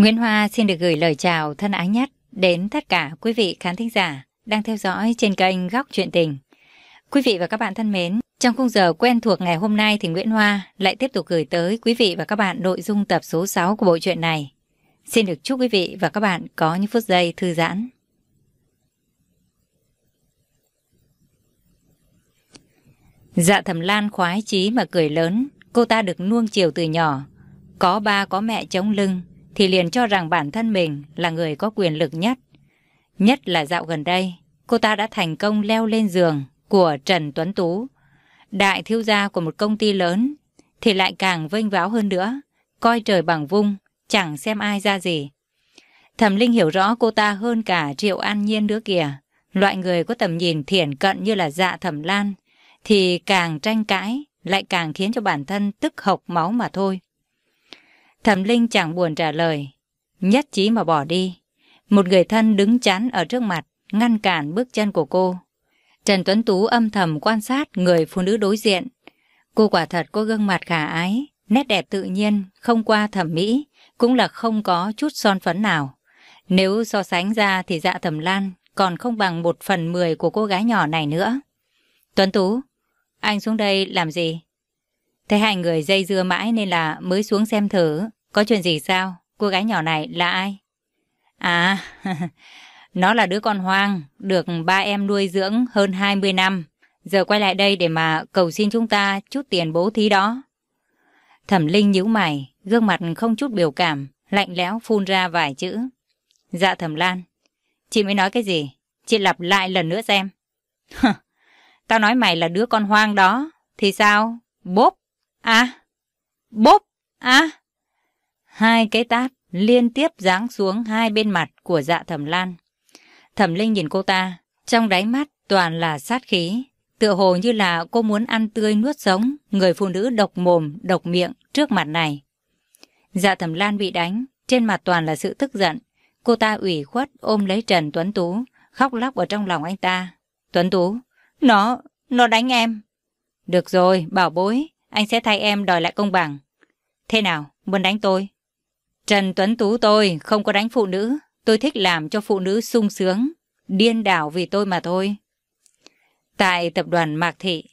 Nguyễn Hoa xin được gửi lời chào thân ái nhất đến tất cả quý vị khán thính giả đang theo dõi trên kênh Góc Chuyện Tình. Quý vị và các bạn thân mến, trong khung giờ quen thuộc ngày hôm nay thì Nguyễn Hoa lại tiếp tục gửi tới quý vị và các bạn nội dung tập số 6 của bộ truyện này. Xin được chúc quý vị và các bạn có những phút giây thư giãn. Dạ thầm lan khoái chí mà cười lớn, cô ta được nuông chiều từ nhỏ. Có ba có mẹ chống lưng, thì liền cho rằng bản thân mình là người có quyền lực nhất. Nhất là dạo gần đây, cô ta đã thành công leo lên giường của Trần Tuấn Tú, đại thiếu gia của một công ty lớn, thì lại càng vênh váo hơn nữa, coi trời bằng vung, chẳng xem ai ra gì. Thẩm Linh hiểu rõ cô ta hơn cả Triệu An Nhiên nữa kìa. Loại người có tầm nhìn thiển cận như là dạ thẩm lan, thì càng tranh cãi, lại càng khiến cho bản thân tức hộc máu mà thôi. Thẩm Linh chẳng buồn trả lời, nhất trí mà bỏ đi. Một người thân đứng chắn ở trước mặt, ngăn cản bước chân của cô. Trần Tuấn Tú âm thầm quan sát người phụ nữ đối diện. Cô quả thật có gương mặt khả ái, nét đẹp tự nhiên, không qua thẩm mỹ, cũng là không có chút son phấn nào. Nếu so sánh ra thì dạ thẩm lan còn không bằng một phần mười của cô gái nhỏ này nữa. Tuấn Tú, anh xuống đây làm gì? Thấy hai người dây dưa mãi nên là mới xuống xem thử. Có chuyện gì sao? Cô gái nhỏ này là ai? À, nó là đứa con hoang, được ba em nuôi dưỡng hơn 20 năm. Giờ quay lại đây để mà cầu xin chúng ta chút tiền bố thí đó. Thẩm Linh nhíu mày, gương mặt không chút biểu cảm, lạnh lẽo phun ra vài chữ. Dạ Thẩm Lan, chị mới nói cái gì? Chị lặp lại lần nữa xem. Tao nói mày là đứa con hoang đó, thì sao? Bốp À! Bốp! À! Hai cái tát liên tiếp giáng xuống hai bên mặt của dạ thẩm lan. Thẩm Linh nhìn cô ta, trong đáy mắt toàn là sát khí. Tựa hồ như là cô muốn ăn tươi nuốt sống người phụ nữ độc mồm, độc miệng trước mặt này. Dạ thẩm lan bị đánh, trên mặt toàn là sự tức giận. Cô ta ủy khuất ôm lấy Trần Tuấn Tú, khóc lóc ở trong lòng anh ta. Tuấn Tú, nó, nó đánh em. Được rồi, bảo bối, anh sẽ thay em đòi lại công bằng. Thế nào, muốn đánh tôi? Trần Tuấn Tú tôi không có đánh phụ nữ. Tôi thích làm cho phụ nữ sung sướng, điên đảo vì tôi mà thôi. Tại tập đoàn Mạc Thị,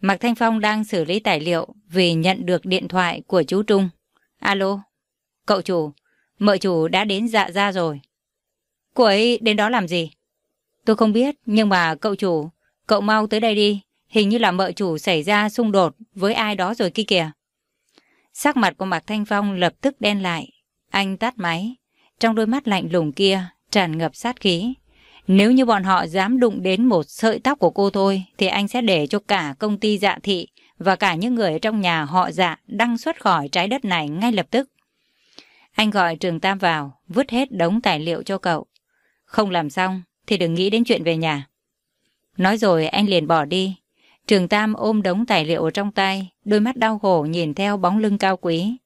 Mạc Thanh Phong đang xử lý tài liệu vì nhận được điện thoại của chú Trung. Alo, cậu chủ, mợ chủ đã đến dạ ra rồi. Cô ấy đến đó làm gì? Tôi không biết, nhưng mà cậu chủ, cậu mau tới đây đi. Hình như là mợ chủ xảy ra xung đột với ai đó rồi kia kìa. Sắc mặt của Mạc Thanh Phong lập tức đen lại. Anh tắt máy. Trong đôi mắt lạnh lùng kia tràn ngập sát khí. Nếu như bọn họ dám đụng đến một sợi tóc của cô thôi thì anh sẽ để cho cả công ty dạ thị và cả những người ở trong nhà họ dạ đăng xuất khỏi trái đất này ngay lập tức. Anh gọi Trường Tam vào, vứt hết đống tài liệu cho cậu. Không làm xong thì đừng nghĩ đến chuyện về nhà. Nói rồi anh liền bỏ đi, Trường Tam ôm đống tài liệu trong tay, đôi mắt đau khổ nhìn theo bóng lưng cao quý.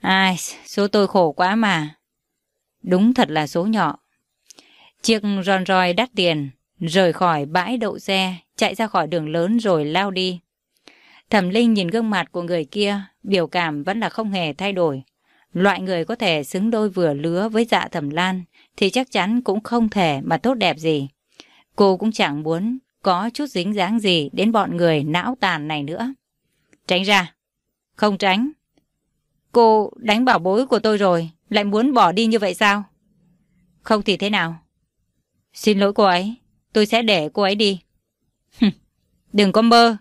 Ai, số tôi khổ quá mà. Đúng thật là số nhỏ. Chiếc ròn roi đắt tiền, rời khỏi bãi đậu xe, chạy ra khỏi đường lớn rồi lao đi. Thẩm Linh nhìn gương mặt của người kia, biểu cảm vẫn là không hề thay đổi. Loại người có thể xứng đôi vừa lứa với dạ thẩm lan thì chắc chắn cũng không thể mà tốt đẹp gì. Cô cũng chẳng muốn có chút dính dáng gì đến bọn người não tàn này nữa. Tránh ra. Không tránh. Cô đánh bảo bối của tôi rồi, lại muốn bỏ đi như vậy sao? Không thì thế nào? Xin lỗi cô ấy, tôi sẽ để cô ấy đi. Đừng có mơ.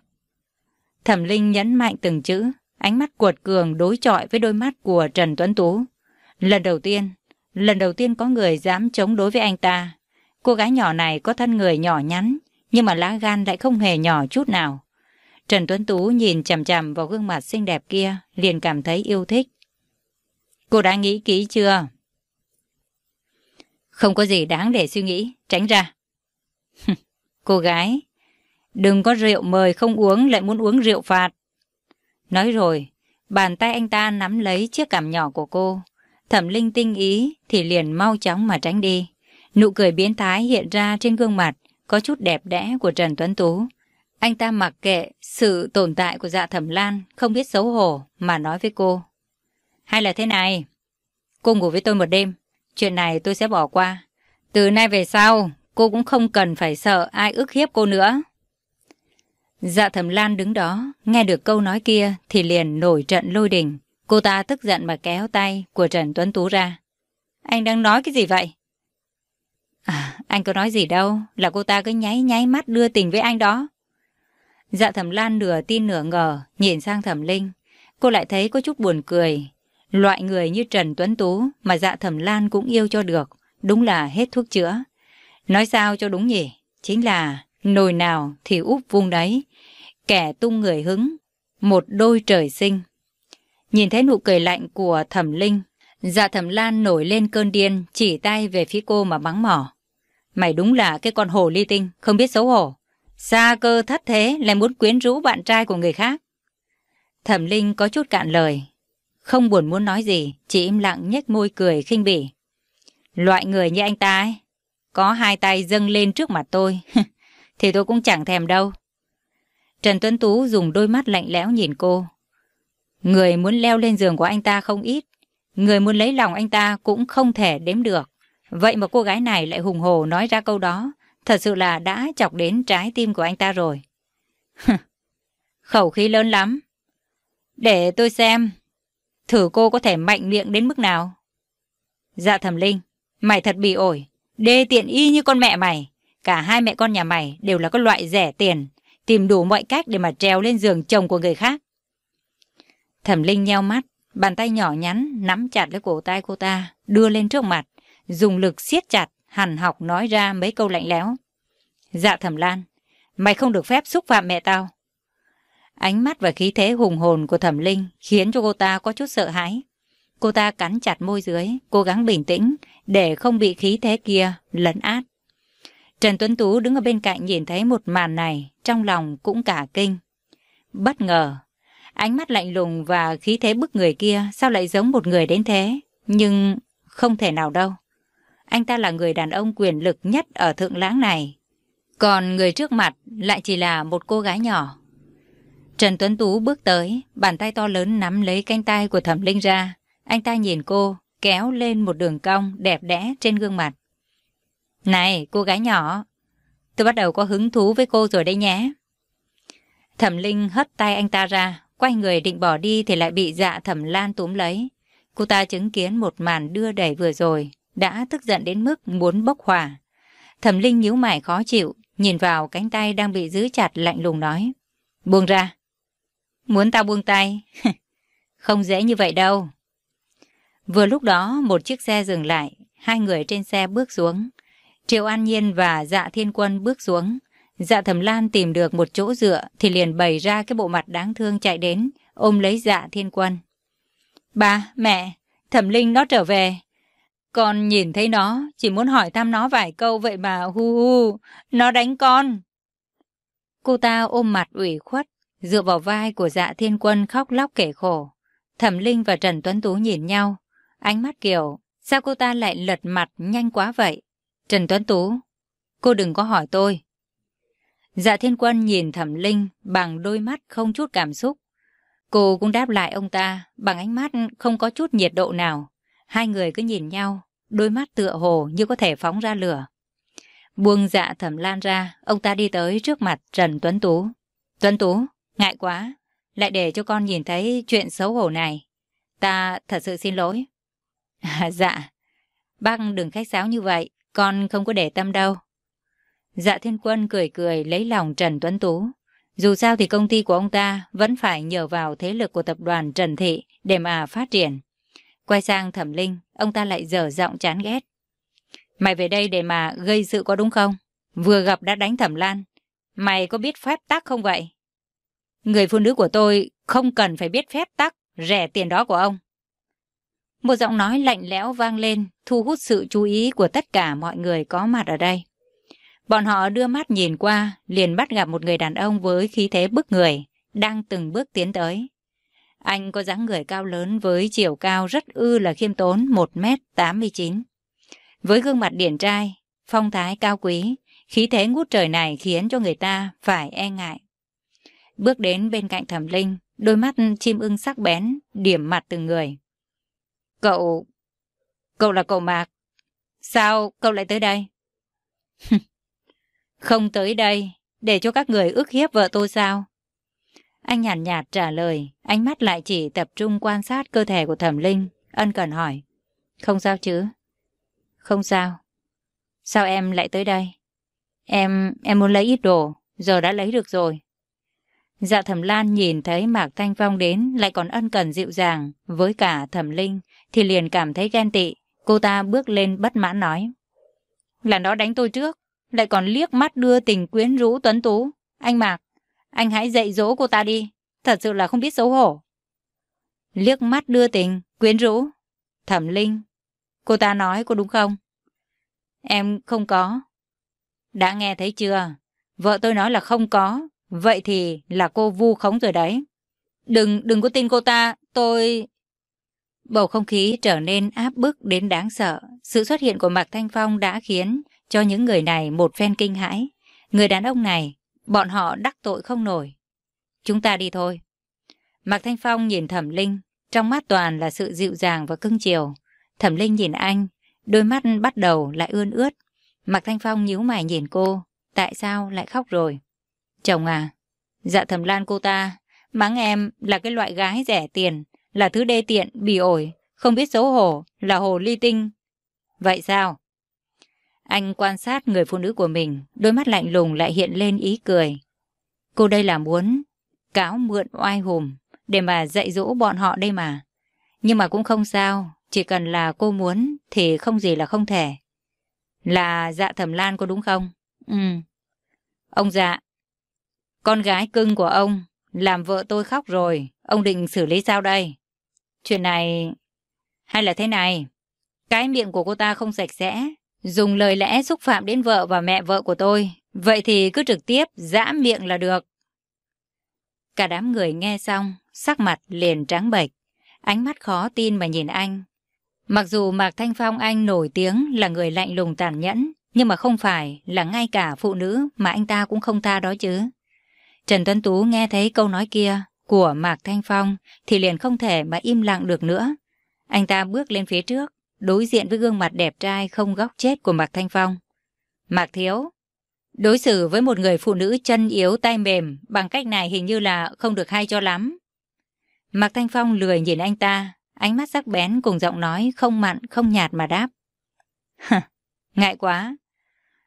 Thẩm Linh nhấn mạnh từng chữ, ánh mắt cuột cường đối chọi với đôi mắt của Trần Tuấn Tú. Lần đầu tiên, lần đầu tiên có người dám chống đối với anh ta. Cô gái nhỏ này có thân người nhỏ nhắn, nhưng mà lá gan lại không hề nhỏ chút nào. Trần Tuấn Tú nhìn chằm chằm vào gương mặt xinh đẹp kia, liền cảm thấy yêu thích. Cô đã nghĩ kỹ chưa? Không có gì đáng để suy nghĩ, tránh ra. cô gái, đừng có rượu mời không uống lại muốn uống rượu phạt. Nói rồi, bàn tay anh ta nắm lấy chiếc cằm nhỏ của cô. Thẩm linh tinh ý thì liền mau chóng mà tránh đi. Nụ cười biến thái hiện ra trên gương mặt, có chút đẹp đẽ của Trần Tuấn Tú. Anh ta mặc kệ sự tồn tại của dạ thẩm lan, không biết xấu hổ mà nói với cô. Hay là thế này, cô ngủ với tôi một đêm. Chuyện này tôi sẽ bỏ qua. Từ nay về sau, cô cũng không cần phải sợ ai ức hiếp cô nữa. Dạ thẩm lan đứng đó, nghe được câu nói kia thì liền nổi trận lôi đình. Cô ta tức giận mà kéo tay của Trần Tuấn Tú ra. Anh đang nói cái gì vậy? À, anh có nói gì đâu, là cô ta cứ nháy nháy mắt đưa tình với anh đó. Dạ thẩm lan nửa tin nửa ngờ, nhìn sang thẩm linh. Cô lại thấy có chút buồn cười. Loại người như Trần Tuấn Tú mà dạ thẩm lan cũng yêu cho được, đúng là hết thuốc chữa. Nói sao cho đúng nhỉ? Chính là nồi nào thì úp vung đấy. Kẻ tung người hứng, một đôi trời sinh. Nhìn thấy nụ cười lạnh của thẩm linh, dạ thẩm lan nổi lên cơn điên, chỉ tay về phía cô mà mắng mỏ. Mày đúng là cái con hồ ly tinh, không biết xấu hổ. Xa cơ thất thế lại muốn quyến rũ bạn trai của người khác. Thẩm Linh có chút cạn lời. Không buồn muốn nói gì, chỉ im lặng nhếch môi cười khinh bỉ. Loại người như anh ta ấy, có hai tay dâng lên trước mặt tôi, thì tôi cũng chẳng thèm đâu. Trần Tuấn Tú dùng đôi mắt lạnh lẽo nhìn cô. Người muốn leo lên giường của anh ta không ít, người muốn lấy lòng anh ta cũng không thể đếm được. Vậy mà cô gái này lại hùng hồ nói ra câu đó, thật sự là đã chọc đến trái tim của anh ta rồi. Khẩu khí lớn lắm. Để tôi xem, thử cô có thể mạnh miệng đến mức nào. Dạ thẩm linh, mày thật bị ổi, đê tiện y như con mẹ mày. Cả hai mẹ con nhà mày đều là con loại rẻ tiền, tìm đủ mọi cách để mà trèo lên giường chồng của người khác. Thẩm linh nheo mắt, bàn tay nhỏ nhắn nắm chặt lấy cổ tay cô ta, đưa lên trước mặt, dùng lực siết chặt, hằn học nói ra mấy câu lạnh lẽo. Dạ thẩm lan, mày không được phép xúc phạm mẹ tao. Ánh mắt và khí thế hùng hồn của thẩm linh khiến cho cô ta có chút sợ hãi. Cô ta cắn chặt môi dưới, cố gắng bình tĩnh để không bị khí thế kia lấn át. Trần Tuấn Tú đứng ở bên cạnh nhìn thấy một màn này, trong lòng cũng cả kinh. Bất ngờ, ánh mắt lạnh lùng và khí thế bức người kia sao lại giống một người đến thế, nhưng không thể nào đâu. Anh ta là người đàn ông quyền lực nhất ở thượng lãng này. Còn người trước mặt lại chỉ là một cô gái nhỏ. Trần Tuấn Tú bước tới, bàn tay to lớn nắm lấy cánh tay của Thẩm Linh ra. Anh ta nhìn cô, kéo lên một đường cong đẹp đẽ trên gương mặt. Này, cô gái nhỏ, tôi bắt đầu có hứng thú với cô rồi đây nhé. Thẩm Linh hất tay anh ta ra, quay người định bỏ đi thì lại bị dạ Thẩm Lan túm lấy. Cô ta chứng kiến một màn đưa đẩy vừa rồi, đã tức giận đến mức muốn bốc hỏa. Thẩm Linh nhíu mày khó chịu, nhìn vào cánh tay đang bị giữ chặt lạnh lùng nói. Buông ra. Muốn tao buông tay? Không dễ như vậy đâu. Vừa lúc đó, một chiếc xe dừng lại, hai người trên xe bước xuống. Triệu An Nhiên và Dạ Thiên Quân bước xuống. Dạ Thẩm Lan tìm được một chỗ dựa thì liền bày ra cái bộ mặt đáng thương chạy đến, ôm lấy Dạ Thiên Quân. Ba, mẹ, Thẩm Linh nó trở về. Con nhìn thấy nó, chỉ muốn hỏi thăm nó vài câu vậy mà hu hu, nó đánh con. Cô ta ôm mặt ủy khuất, dựa vào vai của dạ thiên quân khóc lóc kể khổ. Thẩm Linh và Trần Tuấn Tú nhìn nhau, ánh mắt kiểu, sao cô ta lại lật mặt nhanh quá vậy? Trần Tuấn Tú, cô đừng có hỏi tôi. Dạ thiên quân nhìn Thẩm Linh bằng đôi mắt không chút cảm xúc. Cô cũng đáp lại ông ta bằng ánh mắt không có chút nhiệt độ nào. Hai người cứ nhìn nhau, đôi mắt tựa hồ như có thể phóng ra lửa. Buông dạ thẩm lan ra, ông ta đi tới trước mặt Trần Tuấn Tú. Tuấn Tú, ngại quá, lại để cho con nhìn thấy chuyện xấu hổ này. Ta thật sự xin lỗi. À, dạ, bác đừng khách sáo như vậy, con không có để tâm đâu. Dạ thiên quân cười cười lấy lòng Trần Tuấn Tú. Dù sao thì công ty của ông ta vẫn phải nhờ vào thế lực của tập đoàn Trần Thị để mà phát triển. Quay sang thẩm linh, ông ta lại dở giọng chán ghét. Mày về đây để mà gây sự có đúng không? Vừa gặp đã đánh thẩm lan. Mày có biết phép tắc không vậy? Người phụ nữ của tôi không cần phải biết phép tắc, rẻ tiền đó của ông. Một giọng nói lạnh lẽo vang lên, thu hút sự chú ý của tất cả mọi người có mặt ở đây. Bọn họ đưa mắt nhìn qua, liền bắt gặp một người đàn ông với khí thế bức người, đang từng bước tiến tới. Anh có dáng người cao lớn với chiều cao rất ư là khiêm tốn 1m89. Với gương mặt điển trai, phong thái cao quý, khí thế ngút trời này khiến cho người ta phải e ngại. Bước đến bên cạnh thẩm linh, đôi mắt chim ưng sắc bén, điểm mặt từng người. Cậu... cậu là cậu Mạc. Sao cậu lại tới đây? không tới đây, để cho các người ức hiếp vợ tôi sao? Anh nhàn nhạt, nhạt trả lời, ánh mắt lại chỉ tập trung quan sát cơ thể của thẩm linh, ân cần hỏi. Không sao chứ? Không sao. Sao em lại tới đây? Em, em muốn lấy ít đồ, giờ đã lấy được rồi. Dạ thẩm lan nhìn thấy Mạc Thanh Phong đến lại còn ân cần dịu dàng với cả thẩm linh thì liền cảm thấy ghen tị. Cô ta bước lên bất mãn nói. Là nó đánh tôi trước, lại còn liếc mắt đưa tình quyến rũ tuấn tú. Anh Mạc, anh hãy dạy dỗ cô ta đi, thật sự là không biết xấu hổ. Liếc mắt đưa tình, quyến rũ. Thẩm linh, cô ta nói có đúng không? Em không có. Đã nghe thấy chưa? Vợ tôi nói là không có, vậy thì là cô vu khống rồi đấy. Đừng, đừng có tin cô ta, tôi... Bầu không khí trở nên áp bức đến đáng sợ. Sự xuất hiện của Mạc Thanh Phong đã khiến cho những người này một phen kinh hãi. Người đàn ông này, bọn họ đắc tội không nổi. Chúng ta đi thôi. Mạc Thanh Phong nhìn Thẩm Linh, trong mắt toàn là sự dịu dàng và cưng chiều. Thẩm Linh nhìn anh, đôi mắt bắt đầu lại ươn ướt. Mạc Thanh Phong nhíu mày nhìn cô, tại sao lại khóc rồi? Chồng à, dạ Thẩm Lan cô ta, mắng em là cái loại gái rẻ tiền, là thứ đê tiện, bỉ ổi, không biết xấu hổ, là hồ ly tinh. Vậy sao? Anh quan sát người phụ nữ của mình, đôi mắt lạnh lùng lại hiện lên ý cười. Cô đây là muốn cáo mượn oai hùm để mà dạy dỗ bọn họ đây mà. Nhưng mà cũng không sao, chỉ cần là cô muốn thì không gì là không thể. Là dạ thẩm lan có đúng không? Ừ. Ông dạ, con gái cưng của ông làm vợ tôi khóc rồi, ông định xử lý sao đây? Chuyện này... Hay là thế này? Cái miệng của cô ta không sạch sẽ, dùng lời lẽ xúc phạm đến vợ và mẹ vợ của tôi. Vậy thì cứ trực tiếp giã miệng là được. Cả đám người nghe xong, sắc mặt liền trắng bệch, ánh mắt khó tin mà nhìn anh. Mặc dù Mạc Thanh Phong anh nổi tiếng là người lạnh lùng tàn nhẫn, nhưng mà không phải là ngay cả phụ nữ mà anh ta cũng không tha đó chứ. Trần Tuấn Tú nghe thấy câu nói kia của Mạc Thanh Phong thì liền không thể mà im lặng được nữa. Anh ta bước lên phía trước, đối diện với gương mặt đẹp trai không góc chết của Mạc Thanh Phong. Mạc Thiếu, đối xử với một người phụ nữ chân yếu tay mềm bằng cách này hình như là không được hay cho lắm. Mạc Thanh Phong lười nhìn anh ta, ánh mắt sắc bén cùng giọng nói không mặn không nhạt mà đáp. Ngại quá.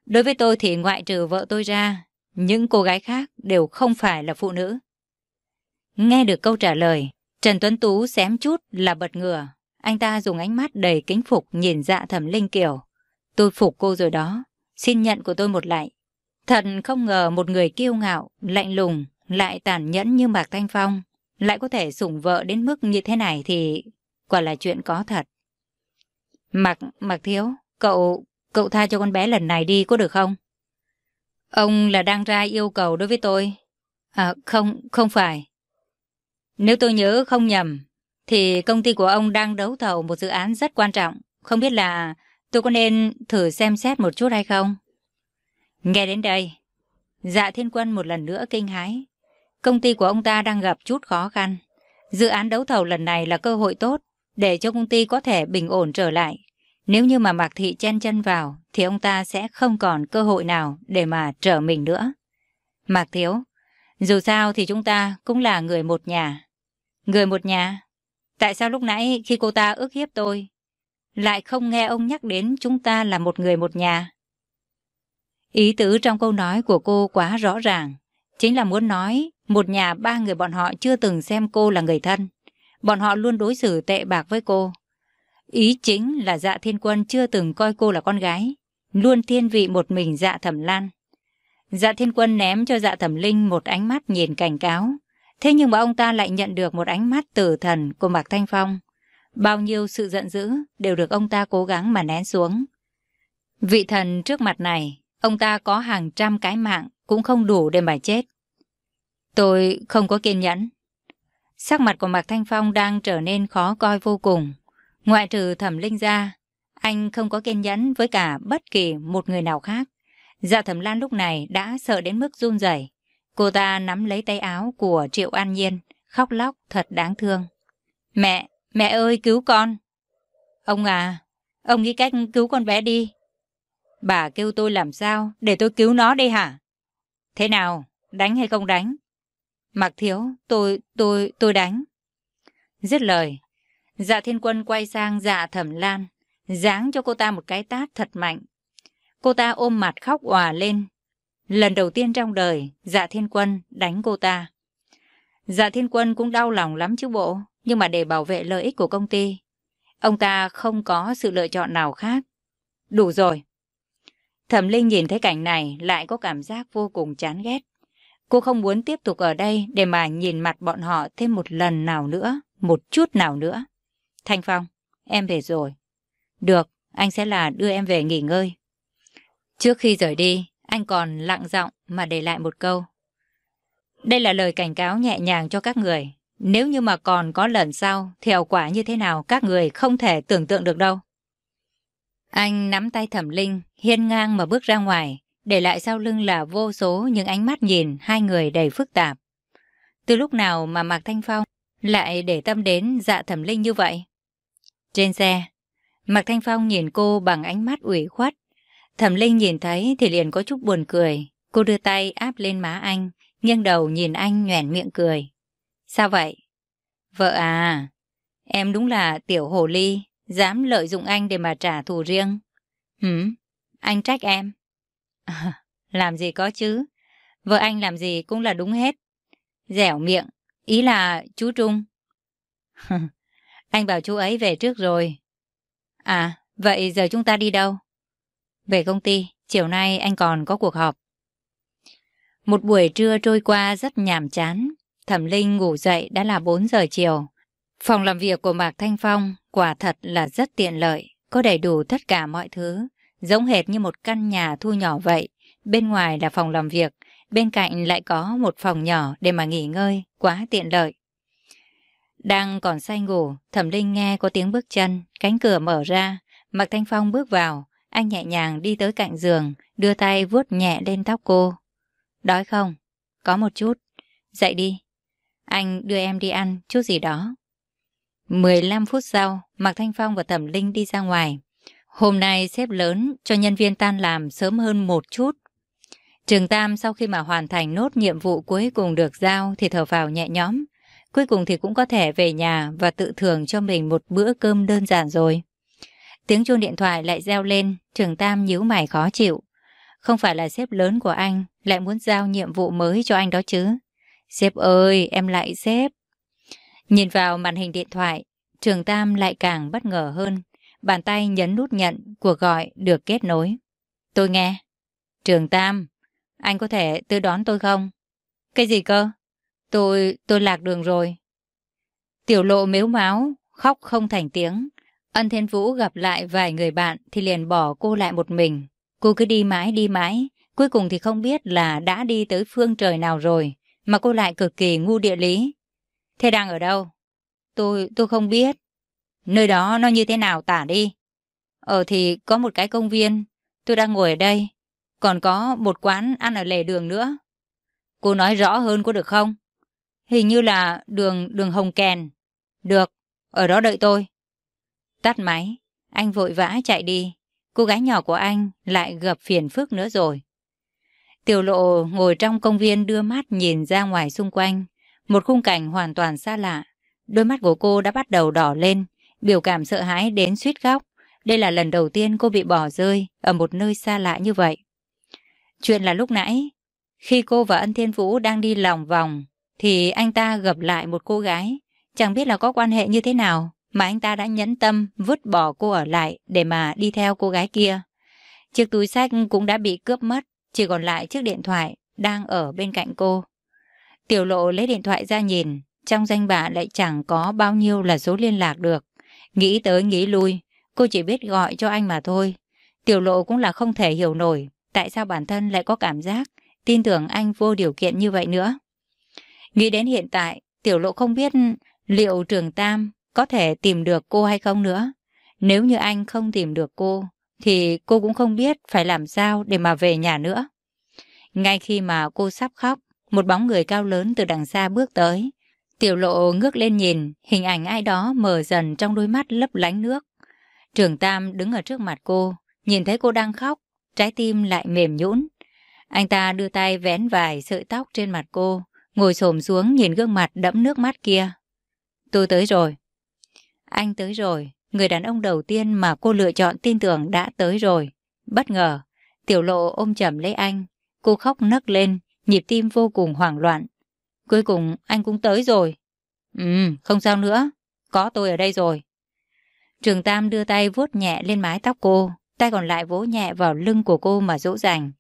Đối với tôi thì ngoại trừ vợ tôi ra, những cô gái khác đều không phải là phụ nữ. Nghe được câu trả lời, Trần Tuấn Tú xém chút là bật ngửa. Anh ta dùng ánh mắt đầy kính phục nhìn dạ thẩm linh kiểu. Tôi phục cô rồi đó, xin nhận của tôi một lại. Thật không ngờ một người kiêu ngạo, lạnh lùng, lại tàn nhẫn như Mạc Thanh Phong, lại có thể sủng vợ đến mức như thế này thì quả là chuyện có thật. Mạc, Mạc Thiếu, cậu, cậu tha cho con bé lần này đi có được không? Ông là đang ra yêu cầu đối với tôi. À, không, không phải. Nếu tôi nhớ không nhầm, thì công ty của ông đang đấu thầu một dự án rất quan trọng. Không biết là tôi có nên thử xem xét một chút hay không? Nghe đến đây, dạ thiên quân một lần nữa kinh hái. Công ty của ông ta đang gặp chút khó khăn. Dự án đấu thầu lần này là cơ hội tốt để cho công ty có thể bình ổn trở lại. Nếu như mà Mạc Thị chen chân vào thì ông ta sẽ không còn cơ hội nào để mà trở mình nữa. Mạc Thiếu, dù sao thì chúng ta cũng là người một nhà. Người một nhà? Tại sao lúc nãy khi cô ta ước hiếp tôi, lại không nghe ông nhắc đến chúng ta là một người một nhà? Ý tứ trong câu nói của cô quá rõ ràng. Chính là muốn nói một nhà ba người bọn họ chưa từng xem cô là người thân. Bọn họ luôn đối xử tệ bạc với cô. Ý chính là dạ thiên quân chưa từng coi cô là con gái, luôn thiên vị một mình dạ thẩm lan. Dạ thiên quân ném cho dạ thẩm linh một ánh mắt nhìn cảnh cáo, thế nhưng mà ông ta lại nhận được một ánh mắt tử thần của Mạc Thanh Phong. Bao nhiêu sự giận dữ đều được ông ta cố gắng mà nén xuống. Vị thần trước mặt này, ông ta có hàng trăm cái mạng cũng không đủ để mà chết. Tôi không có kiên nhẫn. Sắc mặt của Mạc Thanh Phong đang trở nên khó coi vô cùng. Ngoại trừ thẩm linh ra, anh không có kiên nhẫn với cả bất kỳ một người nào khác. Dạ thẩm lan lúc này đã sợ đến mức run rẩy. Cô ta nắm lấy tay áo của Triệu An Nhiên, khóc lóc thật đáng thương. Mẹ, mẹ ơi cứu con. Ông à, Ông nghĩ cách cứu con bé đi. Bà kêu tôi làm sao để tôi cứu nó đây hả? Thế nào, đánh hay không đánh? Mặc thiếu, tôi, tôi, tôi đánh. Dứt lời, dạ thiên quân quay sang dạ thẩm lan, giáng cho cô ta một cái tát thật mạnh. Cô ta ôm mặt khóc òa lên. Lần đầu tiên trong đời, dạ thiên quân đánh cô ta. Dạ thiên quân cũng đau lòng lắm chứ bộ, nhưng mà để bảo vệ lợi ích của công ty, ông ta không có sự lựa chọn nào khác. Đủ rồi. Thẩm Linh nhìn thấy cảnh này lại có cảm giác vô cùng chán ghét. Cô không muốn tiếp tục ở đây để mà nhìn mặt bọn họ thêm một lần nào nữa, một chút nào nữa. Thanh Phong, em về rồi. Được, anh sẽ là đưa em về nghỉ ngơi. Trước khi rời đi, anh còn lặng giọng mà để lại một câu. Đây là lời cảnh cáo nhẹ nhàng cho các người. Nếu như mà còn có lần sau, thì hậu quả như thế nào các người không thể tưởng tượng được đâu. Anh nắm tay thẩm linh, hiên ngang mà bước ra ngoài, để lại sau lưng là vô số những ánh mắt nhìn hai người đầy phức tạp. Từ lúc nào mà Mạc Thanh Phong lại để tâm đến dạ thẩm linh như vậy? Trên xe, Mạc Thanh Phong nhìn cô bằng ánh mắt ủy khuất. Thẩm linh nhìn thấy thì liền có chút buồn cười. Cô đưa tay áp lên má anh, nghiêng đầu nhìn anh nhoẻn miệng cười. Sao vậy? Vợ à, em đúng là tiểu hồ ly, dám lợi dụng anh để mà trả thù riêng. Hửm, anh trách em. À, làm gì có chứ, vợ anh làm gì cũng là đúng hết. Dẻo miệng, ý là chú Trung. anh bảo chú ấy về trước rồi. À, vậy giờ chúng ta đi đâu? Về công ty, chiều nay anh còn có cuộc họp. Một buổi trưa trôi qua rất nhàm chán. Thẩm Linh ngủ dậy đã là 4 giờ chiều. Phòng làm việc của Mạc Thanh Phong quả thật là rất tiện lợi, có đầy đủ tất cả mọi thứ, giống hệt như một căn nhà thu nhỏ vậy. Bên ngoài là phòng làm việc, bên cạnh lại có một phòng nhỏ để mà nghỉ ngơi, quá tiện lợi. Đang còn say ngủ, Thẩm Linh nghe có tiếng bước chân, cánh cửa mở ra, Mạc Thanh Phong bước vào, anh nhẹ nhàng đi tới cạnh giường, đưa tay vuốt nhẹ lên tóc cô. Đói không? Có một chút. Dậy đi. Anh đưa em đi ăn chút gì đó. 15 phút sau, Mạc Thanh Phong và Thẩm Linh đi ra ngoài. Hôm nay sếp lớn cho nhân viên tan làm sớm hơn một chút. Trường Tam sau khi mà hoàn thành nốt nhiệm vụ cuối cùng được giao thì thở vào nhẹ nhõm. Cuối cùng thì cũng có thể về nhà và tự thưởng cho mình một bữa cơm đơn giản rồi. Tiếng chuông điện thoại lại reo lên, Trường Tam nhíu mày khó chịu. Không phải là sếp lớn của anh lại muốn giao nhiệm vụ mới cho anh đó chứ. Sếp ơi, em lại sếp. Nhìn vào màn hình điện thoại, Trường Tam lại càng bất ngờ hơn. Bàn tay nhấn nút nhận cuộc gọi được kết nối. Tôi nghe. Trường Tam, anh có thể tư đón tôi không? Cái gì cơ? Tôi, tôi lạc đường rồi. Tiểu lộ mếu máu, khóc không thành tiếng. Ân Thiên Vũ gặp lại vài người bạn thì liền bỏ cô lại một mình. Cô cứ đi mãi đi mãi, cuối cùng thì không biết là đã đi tới phương trời nào rồi, mà cô lại cực kỳ ngu địa lý. Thế đang ở đâu? Tôi, tôi không biết. Nơi đó nó như thế nào tả đi. Ở thì có một cái công viên, tôi đang ngồi ở đây. Còn có một quán ăn ở lề đường nữa. Cô nói rõ hơn có được không? Hình như là đường đường Hồng Kèn. Được, ở đó đợi tôi. Tắt máy, anh vội vã chạy đi. Cô gái nhỏ của anh lại gặp phiền phức nữa rồi. Tiểu lộ ngồi trong công viên đưa mắt nhìn ra ngoài xung quanh. Một khung cảnh hoàn toàn xa lạ. Đôi mắt của cô đã bắt đầu đỏ lên, biểu cảm sợ hãi đến suýt góc. Đây là lần đầu tiên cô bị bỏ rơi ở một nơi xa lạ như vậy. Chuyện là lúc nãy, khi cô và Ân Thiên Vũ đang đi lòng vòng, thì anh ta gặp lại một cô gái. Chẳng biết là có quan hệ như thế nào, mà anh ta đã nhẫn tâm vứt bỏ cô ở lại để mà đi theo cô gái kia. Chiếc túi sách cũng đã bị cướp mất, chỉ còn lại chiếc điện thoại đang ở bên cạnh cô. Tiểu lộ lấy điện thoại ra nhìn, trong danh bạ lại chẳng có bao nhiêu là số liên lạc được. Nghĩ tới nghĩ lui, cô chỉ biết gọi cho anh mà thôi. Tiểu lộ cũng là không thể hiểu nổi tại sao bản thân lại có cảm giác tin tưởng anh vô điều kiện như vậy nữa. Nghĩ đến hiện tại, tiểu lộ không biết liệu trường Tam có thể tìm được cô hay không nữa. Nếu như anh không tìm được cô, thì cô cũng không biết phải làm sao để mà về nhà nữa. Ngay khi mà cô sắp khóc, một bóng người cao lớn từ đằng xa bước tới. Tiểu lộ ngước lên nhìn, hình ảnh ai đó mờ dần trong đôi mắt lấp lánh nước. Trường Tam đứng ở trước mặt cô, nhìn thấy cô đang khóc, trái tim lại mềm nhũn. Anh ta đưa tay vén vài sợi tóc trên mặt cô, ngồi xổm xuống nhìn gương mặt đẫm nước mắt kia. Tôi tới rồi. Anh tới rồi, người đàn ông đầu tiên mà cô lựa chọn tin tưởng đã tới rồi. Bất ngờ, tiểu lộ ôm chầm lấy anh, cô khóc nấc lên, nhịp tim vô cùng hoảng loạn. Cuối cùng anh cũng tới rồi. Ừ, không sao nữa, có tôi ở đây rồi. Trường Tam đưa tay vuốt nhẹ lên mái tóc cô, tay còn lại vỗ nhẹ vào lưng của cô mà dỗ dành.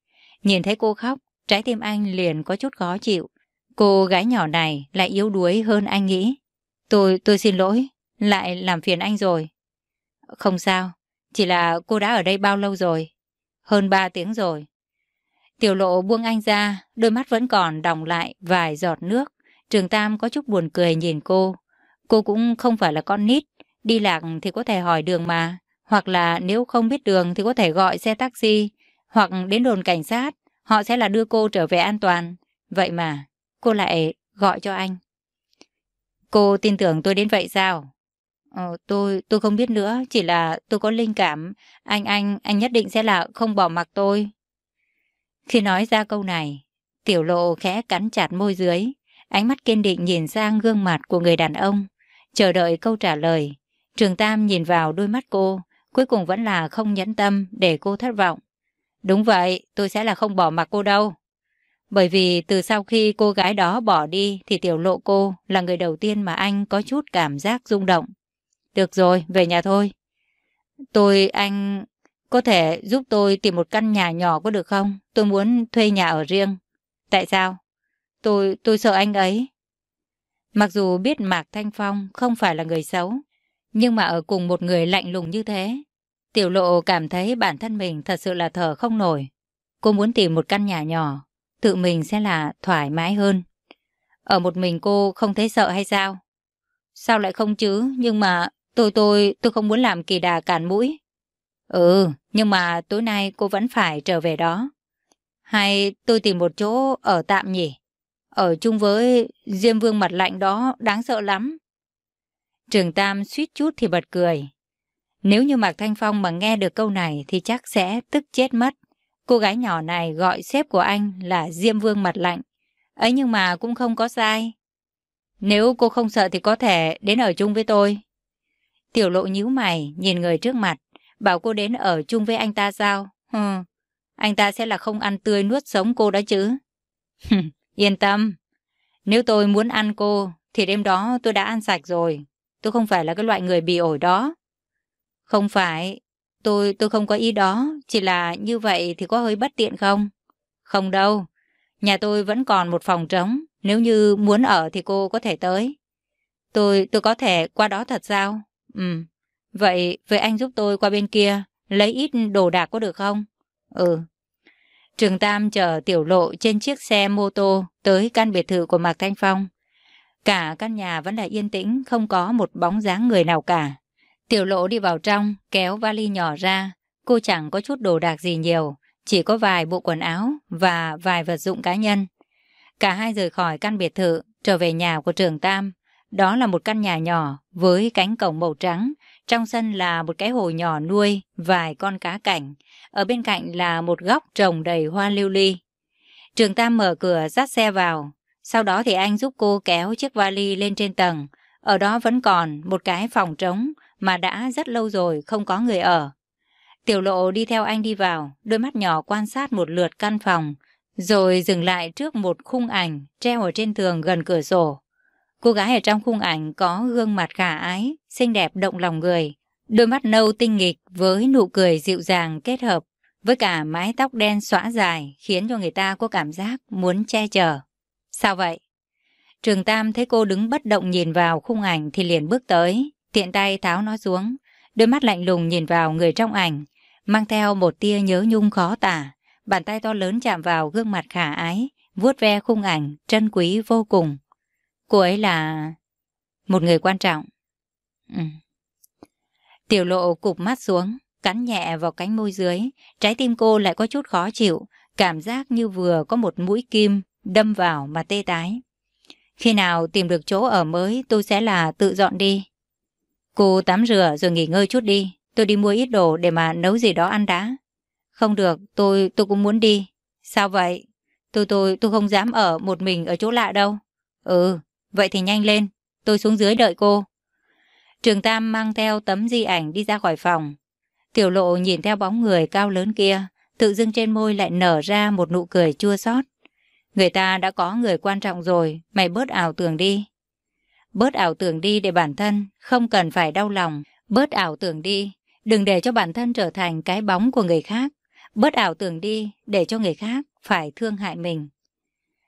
Nhìn thấy cô khóc, trái tim anh liền có chút khó chịu. Cô gái nhỏ này lại yếu đuối hơn anh nghĩ. Tôi, tôi xin lỗi, lại làm phiền anh rồi. Không sao, chỉ là cô đã ở đây bao lâu rồi? Hơn ba tiếng rồi. Tiểu lộ buông anh ra, đôi mắt vẫn còn đọng lại vài giọt nước. Trường Tam có chút buồn cười nhìn cô. Cô cũng không phải là con nít, đi lạc thì có thể hỏi đường mà. Hoặc là nếu không biết đường thì có thể gọi xe taxi, hoặc đến đồn cảnh sát, họ sẽ là đưa cô trở về an toàn. Vậy mà, cô lại gọi cho anh. Cô tin tưởng tôi đến vậy sao? Ờ, tôi, tôi không biết nữa, chỉ là tôi có linh cảm, anh anh, anh nhất định sẽ là không bỏ mặc tôi. Khi nói ra câu này, tiểu lộ khẽ cắn chặt môi dưới, ánh mắt kiên định nhìn sang gương mặt của người đàn ông, chờ đợi câu trả lời. Trường Tam nhìn vào đôi mắt cô, cuối cùng vẫn là không nhẫn tâm để cô thất vọng. Đúng vậy, tôi sẽ là không bỏ mặc cô đâu. Bởi vì từ sau khi cô gái đó bỏ đi thì tiểu lộ cô là người đầu tiên mà anh có chút cảm giác rung động. Được rồi, về nhà thôi. Tôi, anh... Có thể giúp tôi tìm một căn nhà nhỏ có được không? Tôi muốn thuê nhà ở riêng. Tại sao? Tôi, tôi sợ anh ấy. Mặc dù biết Mạc Thanh Phong không phải là người xấu, nhưng mà ở cùng một người lạnh lùng như thế, Tiểu lộ cảm thấy bản thân mình thật sự là thở không nổi. Cô muốn tìm một căn nhà nhỏ, tự mình sẽ là thoải mái hơn. Ở một mình cô không thấy sợ hay sao? Sao lại không chứ? Nhưng mà tôi tôi tôi không muốn làm kỳ đà cản mũi. Ừ, nhưng mà tối nay cô vẫn phải trở về đó. Hay tôi tìm một chỗ ở tạm nhỉ? Ở chung với Diêm Vương mặt lạnh đó đáng sợ lắm. Trường Tam suýt chút thì bật cười. Nếu như Mạc Thanh Phong mà nghe được câu này thì chắc sẽ tức chết mất. Cô gái nhỏ này gọi sếp của anh là Diêm Vương mặt lạnh. ấy nhưng mà cũng không có sai. Nếu cô không sợ thì có thể đến ở chung với tôi. Tiểu lộ nhíu mày, nhìn người trước mặt, bảo cô đến ở chung với anh ta sao? Ừ, anh ta sẽ là không ăn tươi nuốt sống cô đó chứ. Yên tâm, nếu tôi muốn ăn cô, thì đêm đó tôi đã ăn sạch rồi. Tôi không phải là cái loại người bị ổi đó. Không phải, tôi tôi không có ý đó, chỉ là như vậy thì có hơi bất tiện không? Không đâu, nhà tôi vẫn còn một phòng trống, nếu như muốn ở thì cô có thể tới. Tôi tôi có thể qua đó thật sao? Ừ, vậy vậy anh giúp tôi qua bên kia, lấy ít đồ đạc có được không? Ừ. Trường Tam chở tiểu lộ trên chiếc xe mô tô tới căn biệt thự của Mạc Thanh Phong. Cả căn nhà vẫn là yên tĩnh, không có một bóng dáng người nào cả. Tiểu lộ đi vào trong, kéo vali nhỏ ra. Cô chẳng có chút đồ đạc gì nhiều, chỉ có vài bộ quần áo và vài vật dụng cá nhân. Cả hai rời khỏi căn biệt thự, trở về nhà của trường Tam. Đó là một căn nhà nhỏ với cánh cổng màu trắng. Trong sân là một cái hồ nhỏ nuôi, vài con cá cảnh. Ở bên cạnh là một góc trồng đầy hoa lưu ly. Trường Tam mở cửa dắt xe vào. Sau đó thì anh giúp cô kéo chiếc vali lên trên tầng. Ở đó vẫn còn một cái phòng trống mà đã rất lâu rồi không có người ở. Tiểu lộ đi theo anh đi vào, đôi mắt nhỏ quan sát một lượt căn phòng, rồi dừng lại trước một khung ảnh treo ở trên tường gần cửa sổ. Cô gái ở trong khung ảnh có gương mặt khả ái, xinh đẹp động lòng người, đôi mắt nâu tinh nghịch với nụ cười dịu dàng kết hợp với cả mái tóc đen xõa dài khiến cho người ta có cảm giác muốn che chở. Sao vậy? Trường Tam thấy cô đứng bất động nhìn vào khung ảnh thì liền bước tới, tiện tay tháo nó xuống, đôi mắt lạnh lùng nhìn vào người trong ảnh, mang theo một tia nhớ nhung khó tả. Bàn tay to lớn chạm vào gương mặt khả ái, vuốt ve khung ảnh, trân quý vô cùng. Cô ấy là một người quan trọng. Ừ. Tiểu lộ cụp mắt xuống, cắn nhẹ vào cánh môi dưới, trái tim cô lại có chút khó chịu, cảm giác như vừa có một mũi kim đâm vào mà tê tái. Khi nào tìm được chỗ ở mới tôi sẽ là tự dọn đi. Cô tắm rửa rồi nghỉ ngơi chút đi, tôi đi mua ít đồ để mà nấu gì đó ăn đã. Không được, tôi tôi cũng muốn đi. Sao vậy? Tôi tôi tôi không dám ở một mình ở chỗ lạ đâu. Ừ, vậy thì nhanh lên, tôi xuống dưới đợi cô. Trường Tam mang theo tấm di ảnh đi ra khỏi phòng. Tiểu lộ nhìn theo bóng người cao lớn kia, tự dưng trên môi lại nở ra một nụ cười chua xót. Người ta đã có người quan trọng rồi, mày bớt ảo tưởng đi. Bớt ảo tưởng đi để bản thân không cần phải đau lòng, bớt ảo tưởng đi, đừng để cho bản thân trở thành cái bóng của người khác. Bớt ảo tưởng đi để cho người khác phải thương hại mình.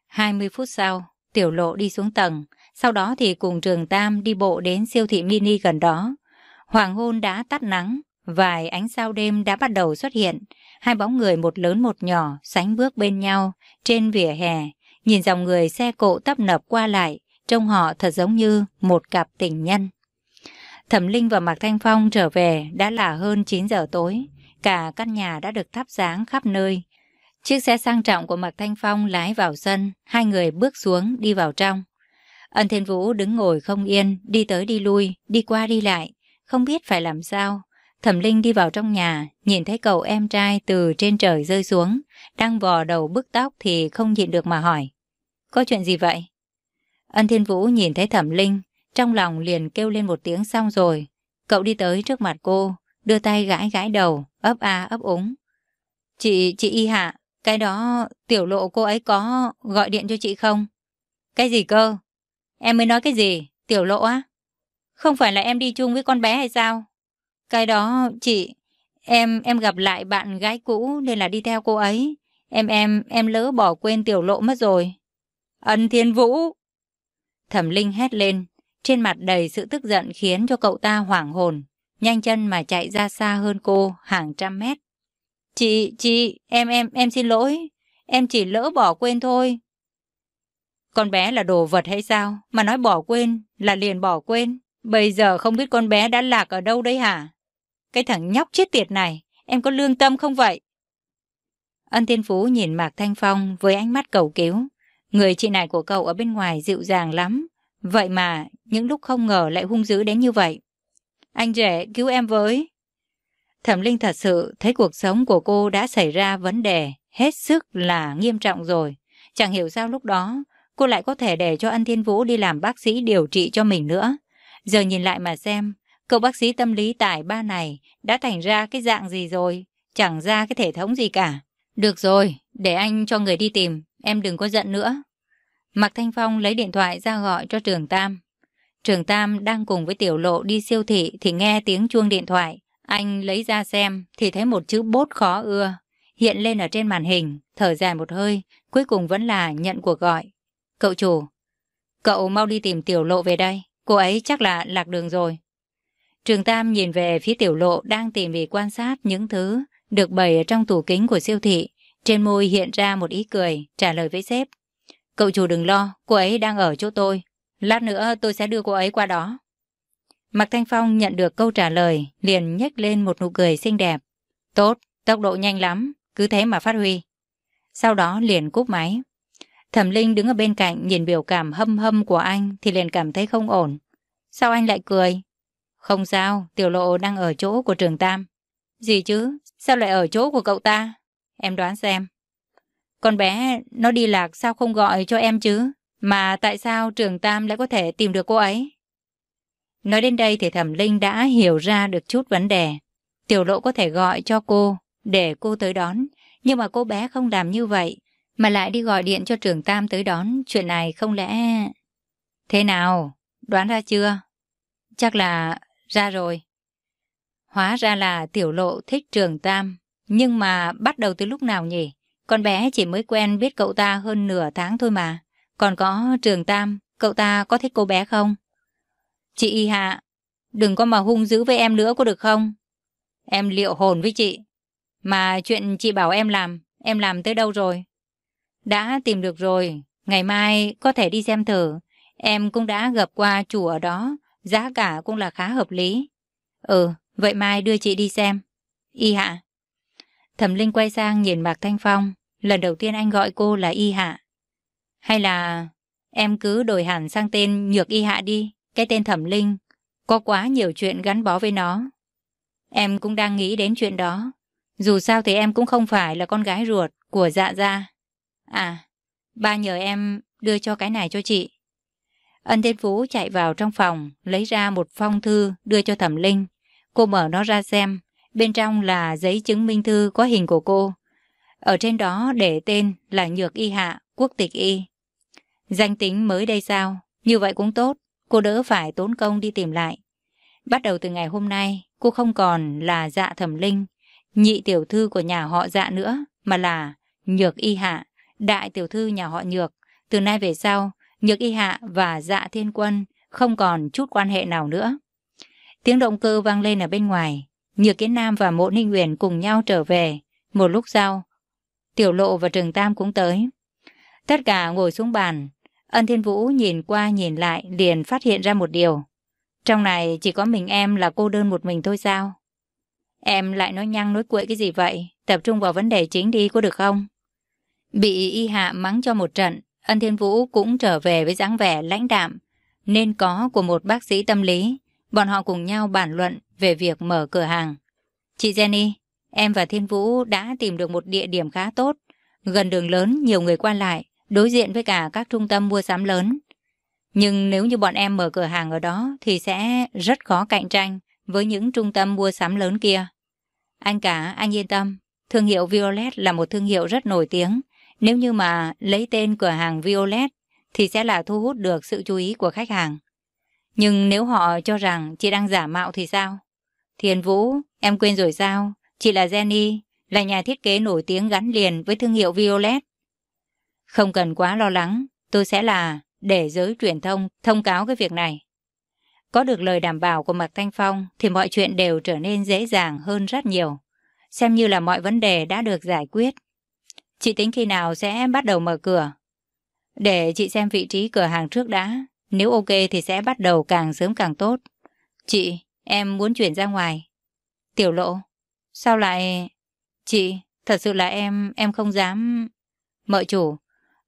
20 phút sau, tiểu lộ đi xuống tầng, sau đó thì cùng trường Tam đi bộ đến siêu thị mini gần đó. Hoàng hôn đã tắt nắng, vài ánh sao đêm đã bắt đầu xuất hiện. Hai bóng người một lớn một nhỏ sánh bước bên nhau trên vỉa hè. Nhìn dòng người xe cộ tấp nập qua lại, trông họ thật giống như một cặp tình nhân. Thẩm Linh và Mạc Thanh Phong trở về đã là hơn 9 giờ tối. Cả căn nhà đã được thắp sáng khắp nơi. Chiếc xe sang trọng của Mạc Thanh Phong lái vào sân, hai người bước xuống đi vào trong. Ân Thiên Vũ đứng ngồi không yên, đi tới đi lui, đi qua đi lại, không biết phải làm sao. Thẩm Linh đi vào trong nhà, nhìn thấy cậu em trai từ trên trời rơi xuống, đang vò đầu bức tóc thì không nhịn được mà hỏi. Có chuyện gì vậy? Ân Thiên Vũ nhìn thấy Thẩm Linh, trong lòng liền kêu lên một tiếng xong rồi. Cậu đi tới trước mặt cô, đưa tay gãi gãi đầu, ấp a ấp úng. Chị, chị Y Hạ, cái đó tiểu lộ cô ấy có gọi điện cho chị không? Cái gì cơ? Em mới nói cái gì? Tiểu lộ á? Không phải là em đi chung với con bé hay sao? Cái đó, chị, em em gặp lại bạn gái cũ nên là đi theo cô ấy. Em em em lỡ bỏ quên tiểu lộ mất rồi. Ân Thiên Vũ! Thẩm Linh hét lên, trên mặt đầy sự tức giận khiến cho cậu ta hoảng hồn, nhanh chân mà chạy ra xa hơn cô hàng trăm mét. Chị, chị, em em em xin lỗi, em chỉ lỡ bỏ quên thôi. Con bé là đồ vật hay sao? Mà nói bỏ quên là liền bỏ quên. Bây giờ không biết con bé đã lạc ở đâu đấy hả? Cái thằng nhóc chết tiệt này, em có lương tâm không vậy? Ân Thiên Phú nhìn Mạc Thanh Phong với ánh mắt cầu cứu. Người chị này của cậu ở bên ngoài dịu dàng lắm. Vậy mà, những lúc không ngờ lại hung dữ đến như vậy. Anh rể, cứu em với. Thẩm Linh thật sự thấy cuộc sống của cô đã xảy ra vấn đề hết sức là nghiêm trọng rồi. Chẳng hiểu sao lúc đó cô lại có thể để cho Ân Thiên Vũ đi làm bác sĩ điều trị cho mình nữa. Giờ nhìn lại mà xem, cậu bác sĩ tâm lý tại ba này đã thành ra cái dạng gì rồi, chẳng ra cái thể thống gì cả. Được rồi, để anh cho người đi tìm, em đừng có giận nữa. Mạc Thanh Phong lấy điện thoại ra gọi cho Trường Tam. Trường Tam đang cùng với Tiểu Lộ đi siêu thị thì nghe tiếng chuông điện thoại. Anh lấy ra xem thì thấy một chữ bốt khó ưa hiện lên ở trên màn hình, thở dài một hơi, cuối cùng vẫn là nhận cuộc gọi. Cậu chủ, cậu mau đi tìm tiểu lộ về đây, cô ấy chắc là lạc đường rồi. Trường Tam nhìn về phía tiểu lộ đang tìm vì quan sát những thứ được bày ở trong tủ kính của siêu thị. Trên môi hiện ra một ý cười, trả lời với sếp. Cậu chủ đừng lo, cô ấy đang ở chỗ tôi. Lát nữa tôi sẽ đưa cô ấy qua đó. Mạc Thanh Phong nhận được câu trả lời, liền nhếch lên một nụ cười xinh đẹp. Tốt, tốc độ nhanh lắm, cứ thế mà phát huy. Sau đó liền cúp máy. Thẩm Linh đứng ở bên cạnh nhìn biểu cảm hâm hâm của anh thì liền cảm thấy không ổn. Sao anh lại cười? Không sao, tiểu lộ đang ở chỗ của trường Tam. Gì chứ? Sao lại ở chỗ của cậu ta? Em đoán xem. Con bé, nó đi lạc sao không gọi cho em chứ? Mà tại sao trường Tam lại có thể tìm được cô ấy? Nói đến đây thì Thẩm Linh đã hiểu ra được chút vấn đề. Tiểu lộ có thể gọi cho cô để cô tới đón, nhưng mà cô bé không làm như vậy mà lại đi gọi điện cho trường Tam tới đón, chuyện này không lẽ... Thế nào? Đoán ra chưa? Chắc là ra rồi. Hóa ra là tiểu lộ thích trường Tam, nhưng mà bắt đầu từ lúc nào nhỉ? Con bé chỉ mới quen biết cậu ta hơn nửa tháng thôi mà. Còn có trường Tam, cậu ta có thích cô bé không? Chị Y Hạ, đừng có mà hung dữ với em nữa có được không? Em liệu hồn với chị. Mà chuyện chị bảo em làm, em làm tới đâu rồi? Đã tìm được rồi, ngày mai có thể đi xem thử. Em cũng đã gặp qua chủ ở đó, giá cả cũng là khá hợp lý. Ừ, vậy mai đưa chị đi xem. Y Hạ. Thẩm Linh quay sang nhìn Mạc Thanh Phong. Lần đầu tiên anh gọi cô là Y Hạ. Hay là em cứ đổi hẳn sang tên Nhược Y Hạ đi. Cái tên Thẩm Linh có quá nhiều chuyện gắn bó với nó. Em cũng đang nghĩ đến chuyện đó. Dù sao thì em cũng không phải là con gái ruột của dạ gia. À, ba nhờ em đưa cho cái này cho chị. Ân Thiên Phú chạy vào trong phòng, lấy ra một phong thư đưa cho Thẩm Linh. Cô mở nó ra xem, bên trong là giấy chứng minh thư có hình của cô. Ở trên đó để tên là Nhược Y Hạ, quốc tịch Y. Danh tính mới đây sao? Như vậy cũng tốt, cô đỡ phải tốn công đi tìm lại. Bắt đầu từ ngày hôm nay, cô không còn là dạ thẩm linh, nhị tiểu thư của nhà họ dạ nữa, mà là Nhược Y Hạ, đại tiểu thư nhà họ Nhược. Từ nay về sau, Nhược Y Hạ và dạ thiên quân không còn chút quan hệ nào nữa. Tiếng động cơ vang lên ở bên ngoài. Nhược Kiến Nam và Mộ Ninh Huyền cùng nhau trở về. Một lúc sau, Tiểu Lộ và trường Tam cũng tới. Tất cả ngồi xuống bàn. Ân Thiên Vũ nhìn qua nhìn lại liền phát hiện ra một điều. Trong này chỉ có mình em là cô đơn một mình thôi sao? Em lại nói nhăng nói cuội cái gì vậy? Tập trung vào vấn đề chính đi có được không? Bị y hạ mắng cho một trận, Ân Thiên Vũ cũng trở về với dáng vẻ lãnh đạm, nên có của một bác sĩ tâm lý. Bọn họ cùng nhau bàn luận về việc mở cửa hàng. Chị Jenny, em và Thiên Vũ đã tìm được một địa điểm khá tốt, gần đường lớn nhiều người qua lại, đối diện với cả các trung tâm mua sắm lớn. Nhưng nếu như bọn em mở cửa hàng ở đó thì sẽ rất khó cạnh tranh với những trung tâm mua sắm lớn kia. Anh cả, anh yên tâm, thương hiệu Violet là một thương hiệu rất nổi tiếng. Nếu như mà lấy tên cửa hàng Violet thì sẽ là thu hút được sự chú ý của khách hàng. Nhưng nếu họ cho rằng chị đang giả mạo thì sao? Thiền Vũ, em quên rồi sao? Chị là Jenny, là nhà thiết kế nổi tiếng gắn liền với thương hiệu Violet. Không cần quá lo lắng, tôi sẽ là để giới truyền thông thông cáo cái việc này. Có được lời đảm bảo của Mạc Thanh Phong thì mọi chuyện đều trở nên dễ dàng hơn rất nhiều. Xem như là mọi vấn đề đã được giải quyết. Chị tính khi nào sẽ bắt đầu mở cửa? Để chị xem vị trí cửa hàng trước đã. Nếu ok thì sẽ bắt đầu càng sớm càng tốt. Chị, em muốn chuyển ra ngoài. Tiểu lộ, sao lại... Chị, thật sự là em, em không dám... Mợ chủ,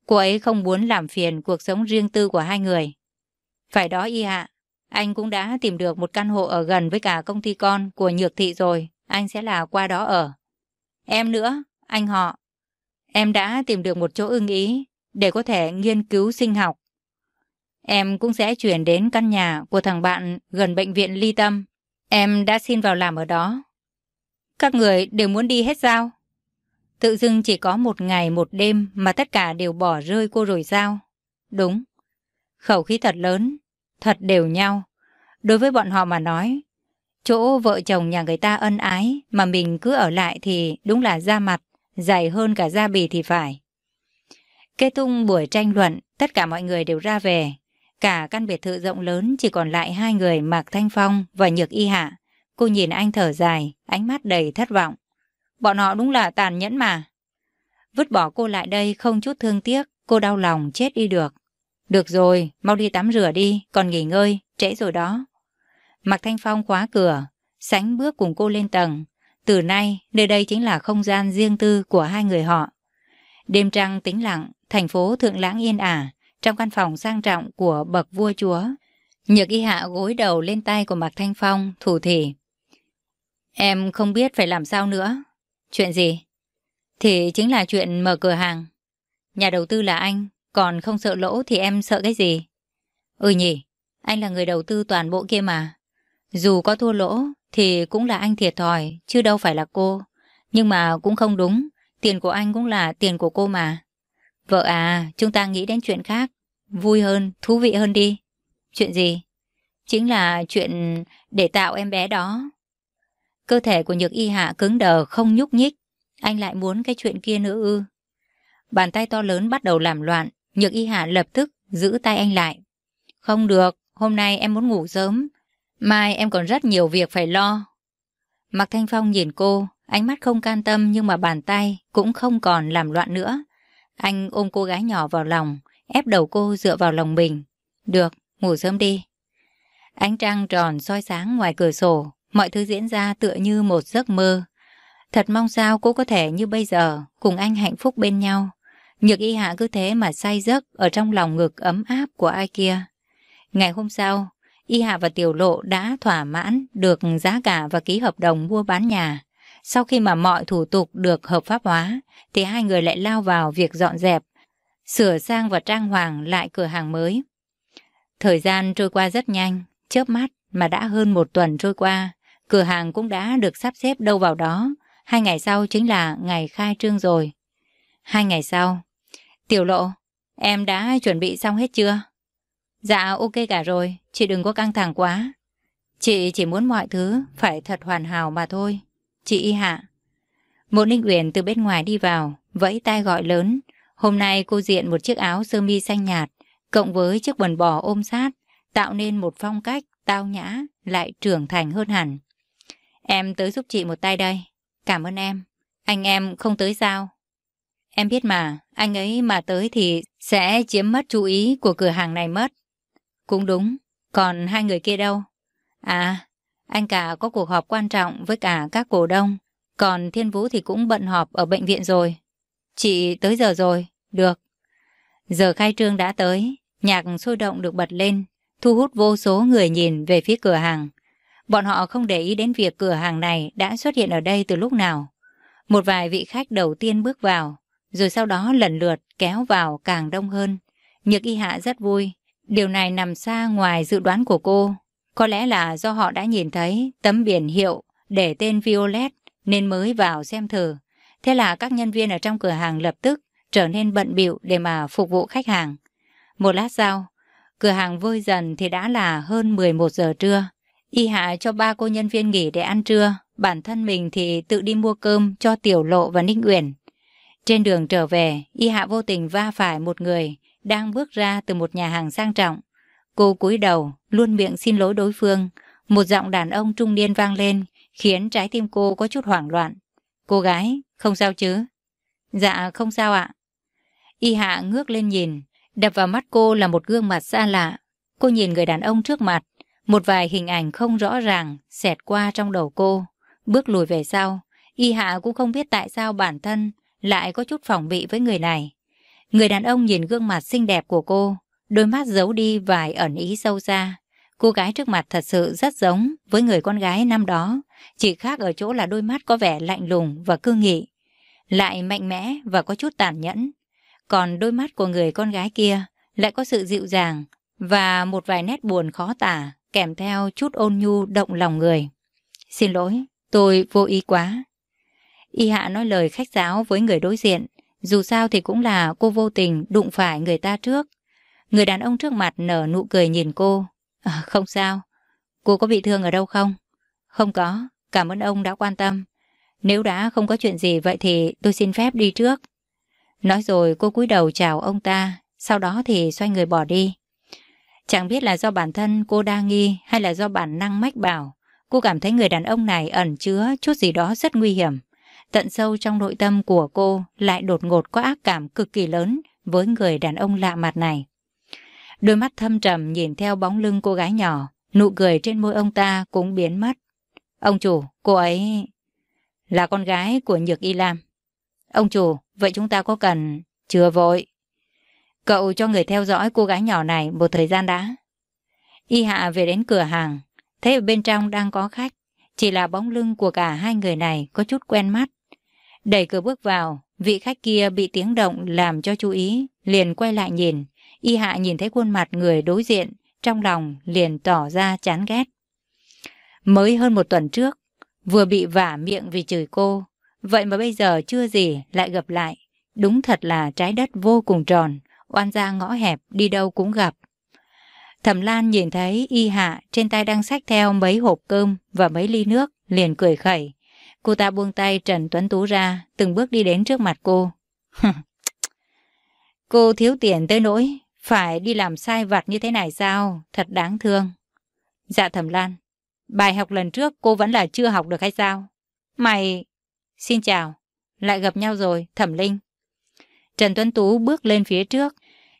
cô ấy không muốn làm phiền cuộc sống riêng tư của hai người. Phải đó y hạ, anh cũng đã tìm được một căn hộ ở gần với cả công ty con của Nhược Thị rồi, anh sẽ là qua đó ở. Em nữa, anh họ. Em đã tìm được một chỗ ưng ý để có thể nghiên cứu sinh học. Em cũng sẽ chuyển đến căn nhà của thằng bạn gần bệnh viện Ly Tâm. Em đã xin vào làm ở đó. Các người đều muốn đi hết sao? Tự dưng chỉ có một ngày một đêm mà tất cả đều bỏ rơi cô rồi sao? Đúng. Khẩu khí thật lớn, thật đều nhau. Đối với bọn họ mà nói, chỗ vợ chồng nhà người ta ân ái mà mình cứ ở lại thì đúng là da mặt, dày hơn cả da bì thì phải. Kết thúc buổi tranh luận, tất cả mọi người đều ra về. Cả căn biệt thự rộng lớn chỉ còn lại hai người Mạc Thanh Phong và Nhược Y Hạ. Cô nhìn anh thở dài, ánh mắt đầy thất vọng. Bọn họ đúng là tàn nhẫn mà. Vứt bỏ cô lại đây không chút thương tiếc, cô đau lòng chết đi được. Được rồi, mau đi tắm rửa đi, còn nghỉ ngơi, trễ rồi đó. Mạc Thanh Phong khóa cửa, sánh bước cùng cô lên tầng. Từ nay, nơi đây chính là không gian riêng tư của hai người họ. Đêm trăng tĩnh lặng, thành phố thượng lãng yên ả, trong căn phòng sang trọng của bậc vua chúa. Nhược y hạ gối đầu lên tay của Mạc Thanh Phong, thủ thỉ. Em không biết phải làm sao nữa. Chuyện gì? Thì chính là chuyện mở cửa hàng. Nhà đầu tư là anh, còn không sợ lỗ thì em sợ cái gì? Ừ nhỉ, anh là người đầu tư toàn bộ kia mà. Dù có thua lỗ thì cũng là anh thiệt thòi, chứ đâu phải là cô. Nhưng mà cũng không đúng, tiền của anh cũng là tiền của cô mà. Vợ à, chúng ta nghĩ đến chuyện khác, vui hơn, thú vị hơn đi. Chuyện gì? Chính là chuyện để tạo em bé đó. Cơ thể của Nhược Y Hạ cứng đờ không nhúc nhích. Anh lại muốn cái chuyện kia nữa ư. Bàn tay to lớn bắt đầu làm loạn. Nhược Y Hạ lập tức giữ tay anh lại. Không được, hôm nay em muốn ngủ sớm. Mai em còn rất nhiều việc phải lo. Mạc Thanh Phong nhìn cô, ánh mắt không can tâm nhưng mà bàn tay cũng không còn làm loạn nữa. Anh ôm cô gái nhỏ vào lòng, ép đầu cô dựa vào lòng mình. Được, ngủ sớm đi. Ánh trăng tròn soi sáng ngoài cửa sổ, mọi thứ diễn ra tựa như một giấc mơ. Thật mong sao cô có thể như bây giờ, cùng anh hạnh phúc bên nhau. Nhược y hạ cứ thế mà say giấc ở trong lòng ngực ấm áp của ai kia. Ngày hôm sau, Y Hạ và Tiểu Lộ đã thỏa mãn được giá cả và ký hợp đồng mua bán nhà. Sau khi mà mọi thủ tục được hợp pháp hóa, thì hai người lại lao vào việc dọn dẹp, sửa sang và trang hoàng lại cửa hàng mới. Thời gian trôi qua rất nhanh, chớp mắt mà đã hơn một tuần trôi qua, cửa hàng cũng đã được sắp xếp đâu vào đó. Hai ngày sau chính là ngày khai trương rồi. Hai ngày sau, Tiểu Lộ, em đã chuẩn bị xong hết chưa? Dạ ok cả rồi, chị đừng có căng thẳng quá. Chị chỉ muốn mọi thứ phải thật hoàn hảo mà thôi. Chị Y Hạ. Một Ninh Uyển từ bên ngoài đi vào, vẫy tay gọi lớn. Hôm nay cô diện một chiếc áo sơ mi xanh nhạt, cộng với chiếc quần bò ôm sát, tạo nên một phong cách tao nhã, lại trưởng thành hơn hẳn. Em tới giúp chị một tay đây. Cảm ơn em. Anh em không tới sao? Em biết mà, anh ấy mà tới thì sẽ chiếm mất chú ý của cửa hàng này mất. Cũng đúng, còn hai người kia đâu? À, anh cả có cuộc họp quan trọng với cả các cổ đông, còn Thiên Vũ thì cũng bận họp ở bệnh viện rồi. Chị tới giờ rồi, được. Giờ khai trương đã tới, nhạc sôi động được bật lên, thu hút vô số người nhìn về phía cửa hàng. Bọn họ không để ý đến việc cửa hàng này đã xuất hiện ở đây từ lúc nào. Một vài vị khách đầu tiên bước vào, rồi sau đó lần lượt kéo vào càng đông hơn. Nhược y hạ rất vui. Điều này nằm xa ngoài dự đoán của cô. Có lẽ là do họ đã nhìn thấy tấm biển hiệu để tên Violet nên mới vào xem thử. Thế là các nhân viên ở trong cửa hàng lập tức trở nên bận bịu để mà phục vụ khách hàng. Một lát sau, cửa hàng vơi dần thì đã là hơn 11 giờ trưa. Y hạ cho ba cô nhân viên nghỉ để ăn trưa, bản thân mình thì tự đi mua cơm cho Tiểu Lộ và Ninh Uyển. Trên đường trở về, Y hạ vô tình va phải một người đang bước ra từ một nhà hàng sang trọng. Cô cúi đầu, luôn miệng xin lỗi đối phương. Một giọng đàn ông trung niên vang lên, khiến trái tim cô có chút hoảng loạn. Cô gái, không sao chứ? Dạ, không sao ạ. Y hạ ngước lên nhìn, đập vào mắt cô là một gương mặt xa lạ. Cô nhìn người đàn ông trước mặt, một vài hình ảnh không rõ ràng xẹt qua trong đầu cô. Bước lùi về sau, Y hạ cũng không biết tại sao bản thân lại có chút phòng bị với người này. Người đàn ông nhìn gương mặt xinh đẹp của cô, đôi mắt giấu đi vài ẩn ý sâu xa. Cô gái trước mặt thật sự rất giống với người con gái năm đó, chỉ khác ở chỗ là đôi mắt có vẻ lạnh lùng và cương nghị, lại mạnh mẽ và có chút tàn nhẫn. Còn đôi mắt của người con gái kia lại có sự dịu dàng và một vài nét buồn khó tả, kèm theo chút ôn nhu động lòng người. Xin lỗi, tôi vô ý quá. Y Hạ nói lời khách giáo với người đối diện, dù sao thì cũng là cô vô tình đụng phải người ta trước. Người đàn ông trước mặt nở nụ cười nhìn cô. À, không sao. Cô có bị thương ở đâu không? Không có. Cảm ơn ông đã quan tâm. Nếu đã không có chuyện gì vậy thì tôi xin phép đi trước. Nói rồi cô cúi đầu chào ông ta, sau đó thì xoay người bỏ đi. Chẳng biết là do bản thân cô đa nghi hay là do bản năng mách bảo. Cô cảm thấy người đàn ông này ẩn chứa chút gì đó rất nguy hiểm. Tận sâu trong nội tâm của cô lại đột ngột có ác cảm cực kỳ lớn với người đàn ông lạ mặt này. Đôi mắt thâm trầm nhìn theo bóng lưng cô gái nhỏ, nụ cười trên môi ông ta cũng biến mất. Ông chủ, cô ấy là con gái của Nhược Y Lam. Ông chủ, vậy chúng ta có cần... Chưa vội. Cậu cho người theo dõi cô gái nhỏ này một thời gian đã. Y Hạ về đến cửa hàng, thấy ở bên trong đang có khách. Chỉ là bóng lưng của cả hai người này có chút quen mắt. Đẩy cửa bước vào, vị khách kia bị tiếng động làm cho chú ý, liền quay lại nhìn. Y hạ nhìn thấy khuôn mặt người đối diện, trong lòng liền tỏ ra chán ghét. Mới hơn một tuần trước, vừa bị vả miệng vì chửi cô, vậy mà bây giờ chưa gì lại gặp lại. Đúng thật là trái đất vô cùng tròn, oan gia ngõ hẹp, đi đâu cũng gặp. Thẩm Lan nhìn thấy y hạ trên tay đang xách theo mấy hộp cơm và mấy ly nước, liền cười khẩy. Cô ta buông tay Trần Tuấn Tú ra, từng bước đi đến trước mặt cô. cô thiếu tiền tới nỗi, phải đi làm sai vặt như thế này sao? Thật đáng thương. Dạ Thẩm Lan, bài học lần trước cô vẫn là chưa học được hay sao? Mày... Xin chào, lại gặp nhau rồi, Thẩm Linh. Trần Tuấn Tú bước lên phía trước,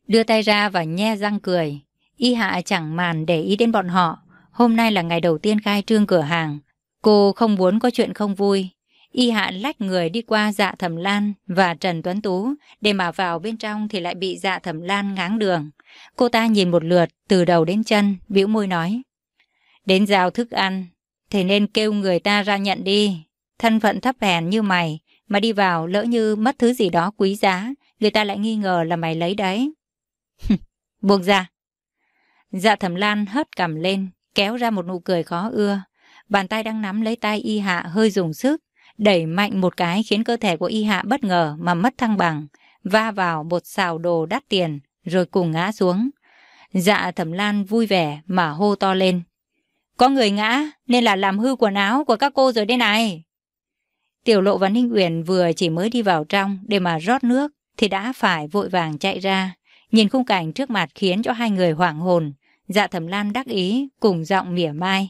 đưa tay ra và nhe răng cười. Y Hạ chẳng màn để ý đến bọn họ. Hôm nay là ngày đầu tiên khai trương cửa hàng. Cô không muốn có chuyện không vui. Y Hạ lách người đi qua dạ thẩm lan và Trần Tuấn Tú để mà vào bên trong thì lại bị dạ thẩm lan ngáng đường. Cô ta nhìn một lượt từ đầu đến chân, bĩu môi nói. Đến giao thức ăn, thì nên kêu người ta ra nhận đi. Thân phận thấp hèn như mày, mà đi vào lỡ như mất thứ gì đó quý giá, người ta lại nghi ngờ là mày lấy đấy. Buông ra. Dạ thẩm lan hất cầm lên, kéo ra một nụ cười khó ưa. Bàn tay đang nắm lấy tay y hạ hơi dùng sức, đẩy mạnh một cái khiến cơ thể của y hạ bất ngờ mà mất thăng bằng, va vào một xào đồ đắt tiền, rồi cùng ngã xuống. Dạ thẩm lan vui vẻ mà hô to lên. Có người ngã nên là làm hư quần áo của các cô rồi đây này. Tiểu lộ và Ninh Uyển vừa chỉ mới đi vào trong để mà rót nước thì đã phải vội vàng chạy ra. Nhìn khung cảnh trước mặt khiến cho hai người hoảng hồn. Dạ thẩm lan đắc ý cùng giọng mỉa mai.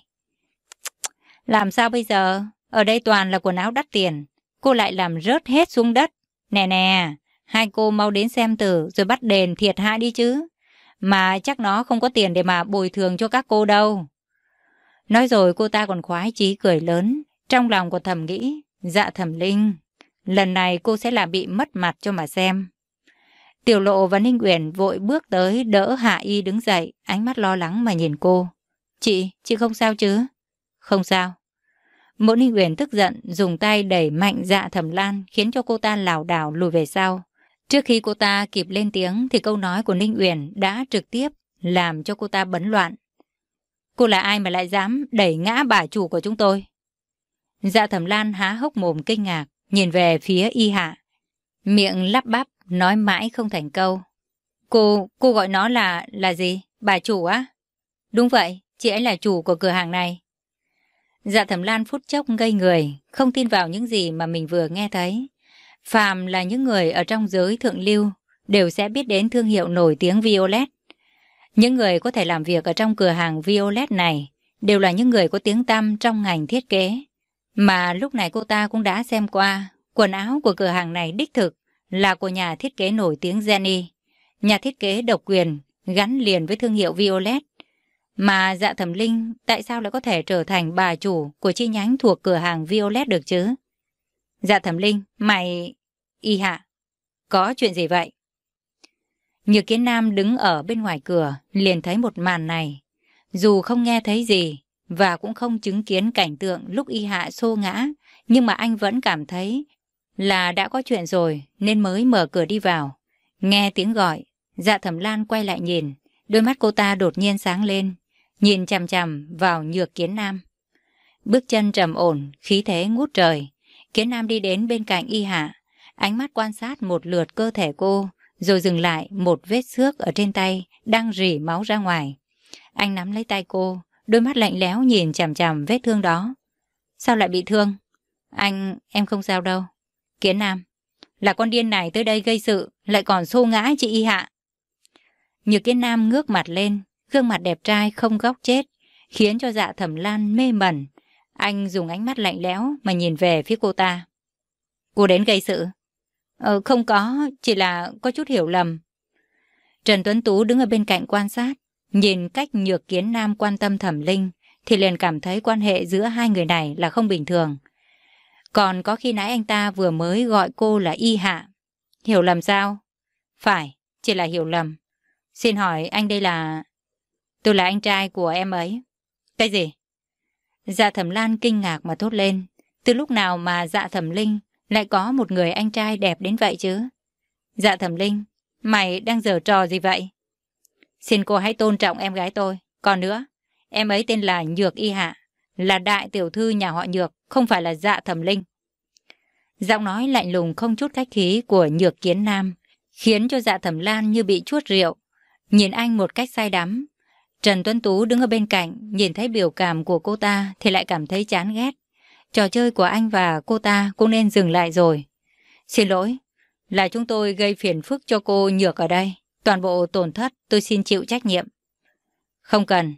Làm sao bây giờ? Ở đây toàn là quần áo đắt tiền. Cô lại làm rớt hết xuống đất. Nè nè, hai cô mau đến xem tử rồi bắt đền thiệt hại đi chứ. Mà chắc nó không có tiền để mà bồi thường cho các cô đâu. Nói rồi cô ta còn khoái chí cười lớn. Trong lòng của thầm nghĩ, dạ thẩm linh, lần này cô sẽ làm bị mất mặt cho mà xem. Tiểu lộ và Ninh Uyển vội bước tới đỡ Hạ Y đứng dậy, ánh mắt lo lắng mà nhìn cô. Chị, chị không sao chứ? Không sao. Mộ Ninh Uyển tức giận, dùng tay đẩy mạnh dạ thẩm lan, khiến cho cô ta lảo đảo lùi về sau. Trước khi cô ta kịp lên tiếng thì câu nói của Ninh Uyển đã trực tiếp làm cho cô ta bấn loạn. Cô là ai mà lại dám đẩy ngã bà chủ của chúng tôi? Dạ thẩm lan há hốc mồm kinh ngạc, nhìn về phía y hạ. Miệng lắp bắp, nói mãi không thành câu. Cô, cô gọi nó là, là gì? Bà chủ á? Đúng vậy, chị ấy là chủ của cửa hàng này. Dạ thẩm lan phút chốc ngây người, không tin vào những gì mà mình vừa nghe thấy. Phàm là những người ở trong giới thượng lưu, đều sẽ biết đến thương hiệu nổi tiếng Violet. Những người có thể làm việc ở trong cửa hàng Violet này đều là những người có tiếng tăm trong ngành thiết kế. Mà lúc này cô ta cũng đã xem qua, quần áo của cửa hàng này đích thực là của nhà thiết kế nổi tiếng Jenny, nhà thiết kế độc quyền gắn liền với thương hiệu Violet. Mà dạ thẩm linh tại sao lại có thể trở thành bà chủ của chi nhánh thuộc cửa hàng Violet được chứ? Dạ thẩm linh, mày... Y hạ, có chuyện gì vậy? Nhược kiến nam đứng ở bên ngoài cửa, liền thấy một màn này. Dù không nghe thấy gì, và cũng không chứng kiến cảnh tượng lúc y hạ xô ngã, nhưng mà anh vẫn cảm thấy là đã có chuyện rồi nên mới mở cửa đi vào. Nghe tiếng gọi, dạ thẩm lan quay lại nhìn, đôi mắt cô ta đột nhiên sáng lên, nhìn chằm chằm vào nhược kiến nam. Bước chân trầm ổn, khí thế ngút trời. Kiến nam đi đến bên cạnh y hạ, ánh mắt quan sát một lượt cơ thể cô, rồi dừng lại một vết xước ở trên tay, đang rỉ máu ra ngoài. Anh nắm lấy tay cô, đôi mắt lạnh lẽo nhìn chằm chằm vết thương đó. Sao lại bị thương? Anh, em không sao đâu. Kiến Nam, là con điên này tới đây gây sự, lại còn xô ngã chị Y Hạ. Nhược Kiến Nam ngước mặt lên, gương mặt đẹp trai không góc chết, khiến cho dạ thẩm lan mê mẩn. Anh dùng ánh mắt lạnh lẽo mà nhìn về phía cô ta. Cô đến gây sự? Ờ, không có, chỉ là có chút hiểu lầm. Trần Tuấn Tú đứng ở bên cạnh quan sát, nhìn cách nhược kiến nam quan tâm thẩm linh, thì liền cảm thấy quan hệ giữa hai người này là không bình thường. Còn có khi nãy anh ta vừa mới gọi cô là y hạ. Hiểu lầm sao? Phải, chỉ là hiểu lầm. Xin hỏi anh đây là... Tôi là anh trai của em ấy. Cái gì? Dạ thẩm lan kinh ngạc mà thốt lên. Từ lúc nào mà dạ thẩm linh lại có một người anh trai đẹp đến vậy chứ? Dạ thẩm linh, mày đang giở trò gì vậy? Xin cô hãy tôn trọng em gái tôi. Còn nữa, em ấy tên là Nhược Y Hạ, là đại tiểu thư nhà họ Nhược, không phải là dạ thẩm linh. Giọng nói lạnh lùng không chút khách khí của Nhược Kiến Nam, khiến cho dạ thẩm lan như bị chuốt rượu. Nhìn anh một cách say đắm. Trần Tuấn Tú đứng ở bên cạnh, nhìn thấy biểu cảm của cô ta thì lại cảm thấy chán ghét. Trò chơi của anh và cô ta cũng nên dừng lại rồi. Xin lỗi, là chúng tôi gây phiền phức cho cô Nhược ở đây. Toàn bộ tổn thất tôi xin chịu trách nhiệm. Không cần.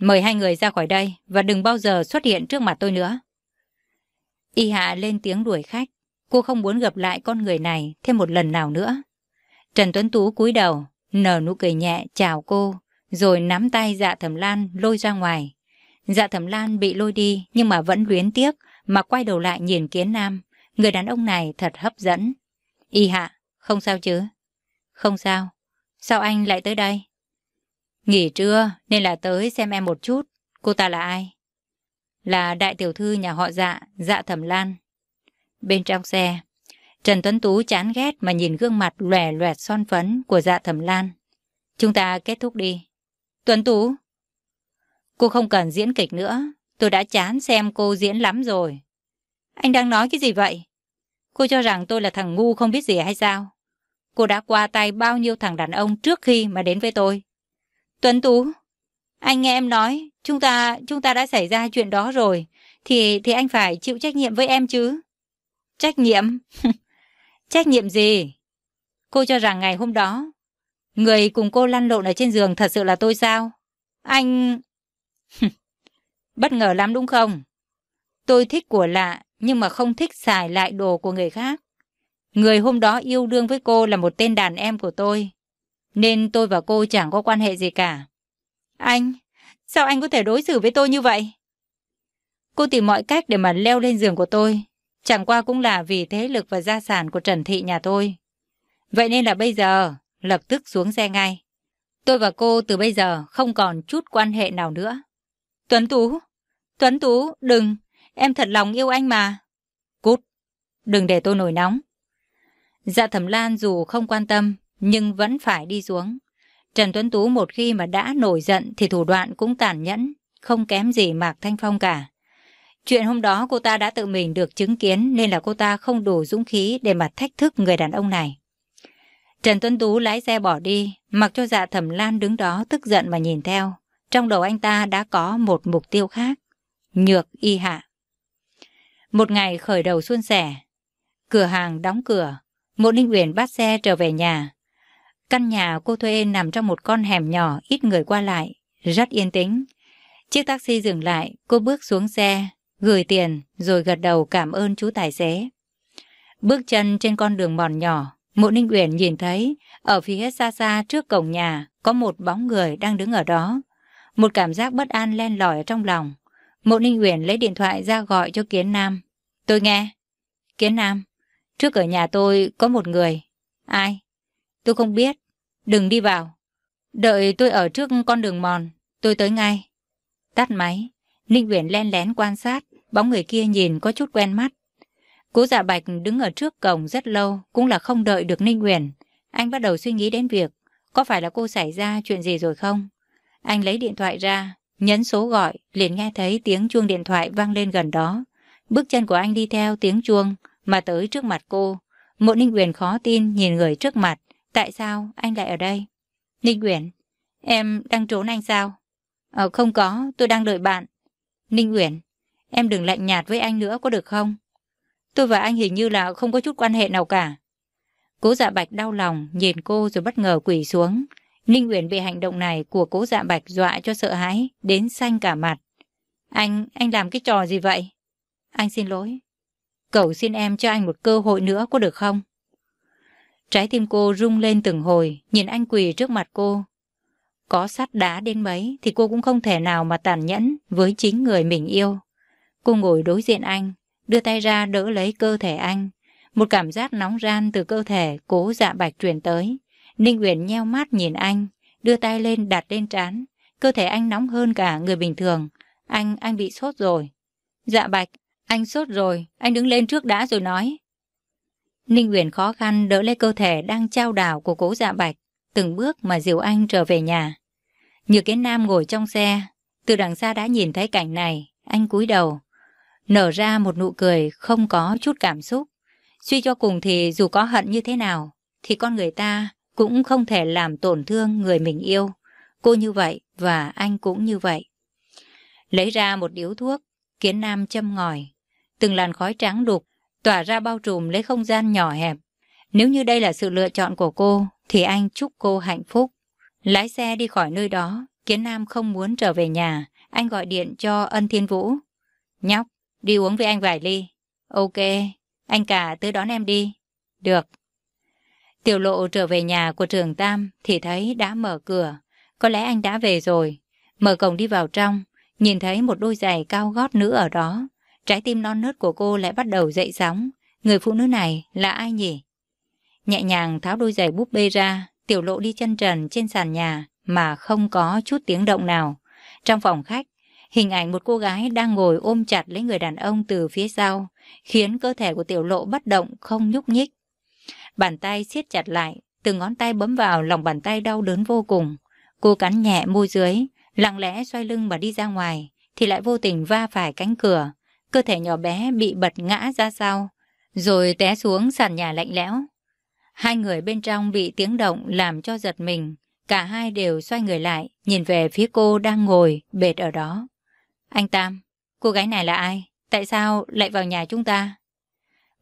Mời hai người ra khỏi đây và đừng bao giờ xuất hiện trước mặt tôi nữa. Y Hạ lên tiếng đuổi khách. Cô không muốn gặp lại con người này thêm một lần nào nữa. Trần Tuấn Tú cúi đầu, nở nụ cười nhẹ chào cô, rồi nắm tay dạ thẩm lan lôi ra ngoài. Dạ thẩm lan bị lôi đi nhưng mà vẫn luyến tiếc mà quay đầu lại nhìn kiến nam. Người đàn ông này thật hấp dẫn. Y hạ, không sao chứ? Không sao. Sao anh lại tới đây? Nghỉ trưa nên là tới xem em một chút. cô ta là ai? Là đại tiểu thư nhà họ dạ, dạ thẩm lan. Bên trong xe, Trần Tuấn Tú chán ghét mà nhìn gương mặt lòe loẹt son phấn của dạ thẩm lan. Chúng ta kết thúc đi. Tuấn Tú, cô không cần diễn kịch nữa. Tôi đã chán xem cô diễn lắm rồi. Anh đang nói cái gì vậy? Cô cho rằng tôi là thằng ngu không biết gì hay sao? Cô đã qua tay bao nhiêu thằng đàn ông trước khi mà đến với tôi. Tuấn Tú, anh nghe em nói, chúng ta chúng ta đã xảy ra chuyện đó rồi, thì thì anh phải chịu trách nhiệm với em chứ. Trách nhiệm? trách nhiệm gì? Cô cho rằng ngày hôm đó, người cùng cô lăn lộn ở trên giường thật sự là tôi sao? Anh... Bất ngờ lắm đúng không? Tôi thích của lạ, nhưng mà không thích xài lại đồ của người khác. Người hôm đó yêu đương với cô là một tên đàn em của tôi. Nên tôi và cô chẳng có quan hệ gì cả. Anh, sao anh có thể đối xử với tôi như vậy? Cô tìm mọi cách để mà leo lên giường của tôi. Chẳng qua cũng là vì thế lực và gia sản của Trần Thị nhà tôi. Vậy nên là bây giờ, lập tức xuống xe ngay. Tôi và cô từ bây giờ không còn chút quan hệ nào nữa. Tuấn Tú, Tuấn Tú, đừng, em thật lòng yêu anh mà. Cút, đừng để tôi nổi nóng. Dạ thẩm lan dù không quan tâm, nhưng vẫn phải đi xuống. Trần Tuấn Tú một khi mà đã nổi giận thì thủ đoạn cũng tàn nhẫn, không kém gì Mạc Thanh Phong cả. Chuyện hôm đó cô ta đã tự mình được chứng kiến nên là cô ta không đủ dũng khí để mà thách thức người đàn ông này. Trần Tuấn Tú lái xe bỏ đi, mặc cho dạ thẩm lan đứng đó tức giận mà nhìn theo. Trong đầu anh ta đã có một mục tiêu khác. Nhược y hạ. Một ngày khởi đầu xuân sẻ. Cửa hàng đóng cửa. Mộ Ninh Uyển bắt xe trở về nhà. Căn nhà cô thuê nằm trong một con hẻm nhỏ ít người qua lại, rất yên tĩnh. Chiếc taxi dừng lại, cô bước xuống xe, gửi tiền rồi gật đầu cảm ơn chú tài xế. Bước chân trên con đường mòn nhỏ, Mộ Ninh Uyển nhìn thấy ở phía xa xa trước cổng nhà có một bóng người đang đứng ở đó. Một cảm giác bất an len lỏi ở trong lòng. Mộ Ninh Uyển lấy điện thoại ra gọi cho Kiến Nam. Tôi nghe. Kiến Nam, trước ở nhà tôi có một người. Ai? Tôi không biết. Đừng đi vào. Đợi tôi ở trước con đường mòn. Tôi tới ngay. Tắt máy. Ninh Uyển len lén quan sát. Bóng người kia nhìn có chút quen mắt. Cố dạ bạch đứng ở trước cổng rất lâu. Cũng là không đợi được Ninh Uyển. Anh bắt đầu suy nghĩ đến việc. Có phải là cô xảy ra chuyện gì rồi không? Anh lấy điện thoại ra. Nhấn số gọi. Liền nghe thấy tiếng chuông điện thoại vang lên gần đó. Bước chân của anh đi theo tiếng chuông. Mà tới trước mặt cô. Mộ Ninh Uyển khó tin nhìn người trước mặt. Tại sao anh lại ở đây? Ninh Uyển, em đang trốn anh sao? Ờ không có, tôi đang đợi bạn. Ninh Uyển, em đừng lạnh nhạt với anh nữa có được không? Tôi và anh hình như là không có chút quan hệ nào cả. Cố dạ bạch đau lòng, nhìn cô rồi bất ngờ quỳ xuống. Ninh Uyển bị hành động này của cố dạ bạch dọa cho sợ hãi, đến xanh cả mặt. Anh, anh làm cái trò gì vậy? Anh xin lỗi. Cậu xin em cho anh một cơ hội nữa có được không? Trái tim cô rung lên từng hồi, nhìn anh quỳ trước mặt cô. Có sắt đá đến mấy thì cô cũng không thể nào mà tàn nhẫn với chính người mình yêu. Cô ngồi đối diện anh, đưa tay ra đỡ lấy cơ thể anh. Một cảm giác nóng ran từ cơ thể cố dạ bạch truyền tới. Ninh Uyển nheo mắt nhìn anh, đưa tay lên đặt lên trán. Cơ thể anh nóng hơn cả người bình thường. Anh, anh bị sốt rồi. Dạ bạch, anh sốt rồi, anh đứng lên trước đã rồi nói. Ninh Uyển khó khăn đỡ lấy cơ thể đang trao đảo của cố dạ bạch, từng bước mà dìu anh trở về nhà. Như kiến nam ngồi trong xe, từ đằng xa đã nhìn thấy cảnh này, anh cúi đầu, nở ra một nụ cười không có chút cảm xúc. Suy cho cùng thì dù có hận như thế nào, thì con người ta cũng không thể làm tổn thương người mình yêu. Cô như vậy và anh cũng như vậy. Lấy ra một điếu thuốc, kiến nam châm ngòi. Từng làn khói trắng đục tỏa ra bao trùm lấy không gian nhỏ hẹp. Nếu như đây là sự lựa chọn của cô, thì anh chúc cô hạnh phúc. Lái xe đi khỏi nơi đó, Kiến Nam không muốn trở về nhà, anh gọi điện cho Ân Thiên Vũ. Nhóc, đi uống với anh vài ly. Ok, anh cả tới đón em đi. Được. Tiểu lộ trở về nhà của trường Tam thì thấy đã mở cửa. Có lẽ anh đã về rồi. Mở cổng đi vào trong, nhìn thấy một đôi giày cao gót nữ ở đó. Trái tim non nớt của cô lại bắt đầu dậy sóng. Người phụ nữ này là ai nhỉ? Nhẹ nhàng tháo đôi giày búp bê ra, tiểu lộ đi chân trần trên sàn nhà mà không có chút tiếng động nào. Trong phòng khách, Hình ảnh một cô gái đang ngồi ôm chặt lấy người đàn ông từ phía sau, khiến cơ thể của tiểu lộ bất động không nhúc nhích. Bàn tay siết chặt lại, từng ngón tay bấm vào lòng bàn tay đau đớn vô cùng. Cô cắn nhẹ môi dưới, lặng lẽ xoay lưng mà đi ra ngoài, thì lại vô tình va phải cánh cửa. Cơ thể nhỏ bé bị bật ngã ra sau, rồi té xuống sàn nhà lạnh lẽo. Hai người bên trong bị tiếng động làm cho giật mình. Cả hai đều xoay người lại, nhìn về phía cô đang ngồi, bệt ở đó. Anh Tam, cô gái này là ai? Tại sao lại vào nhà chúng ta?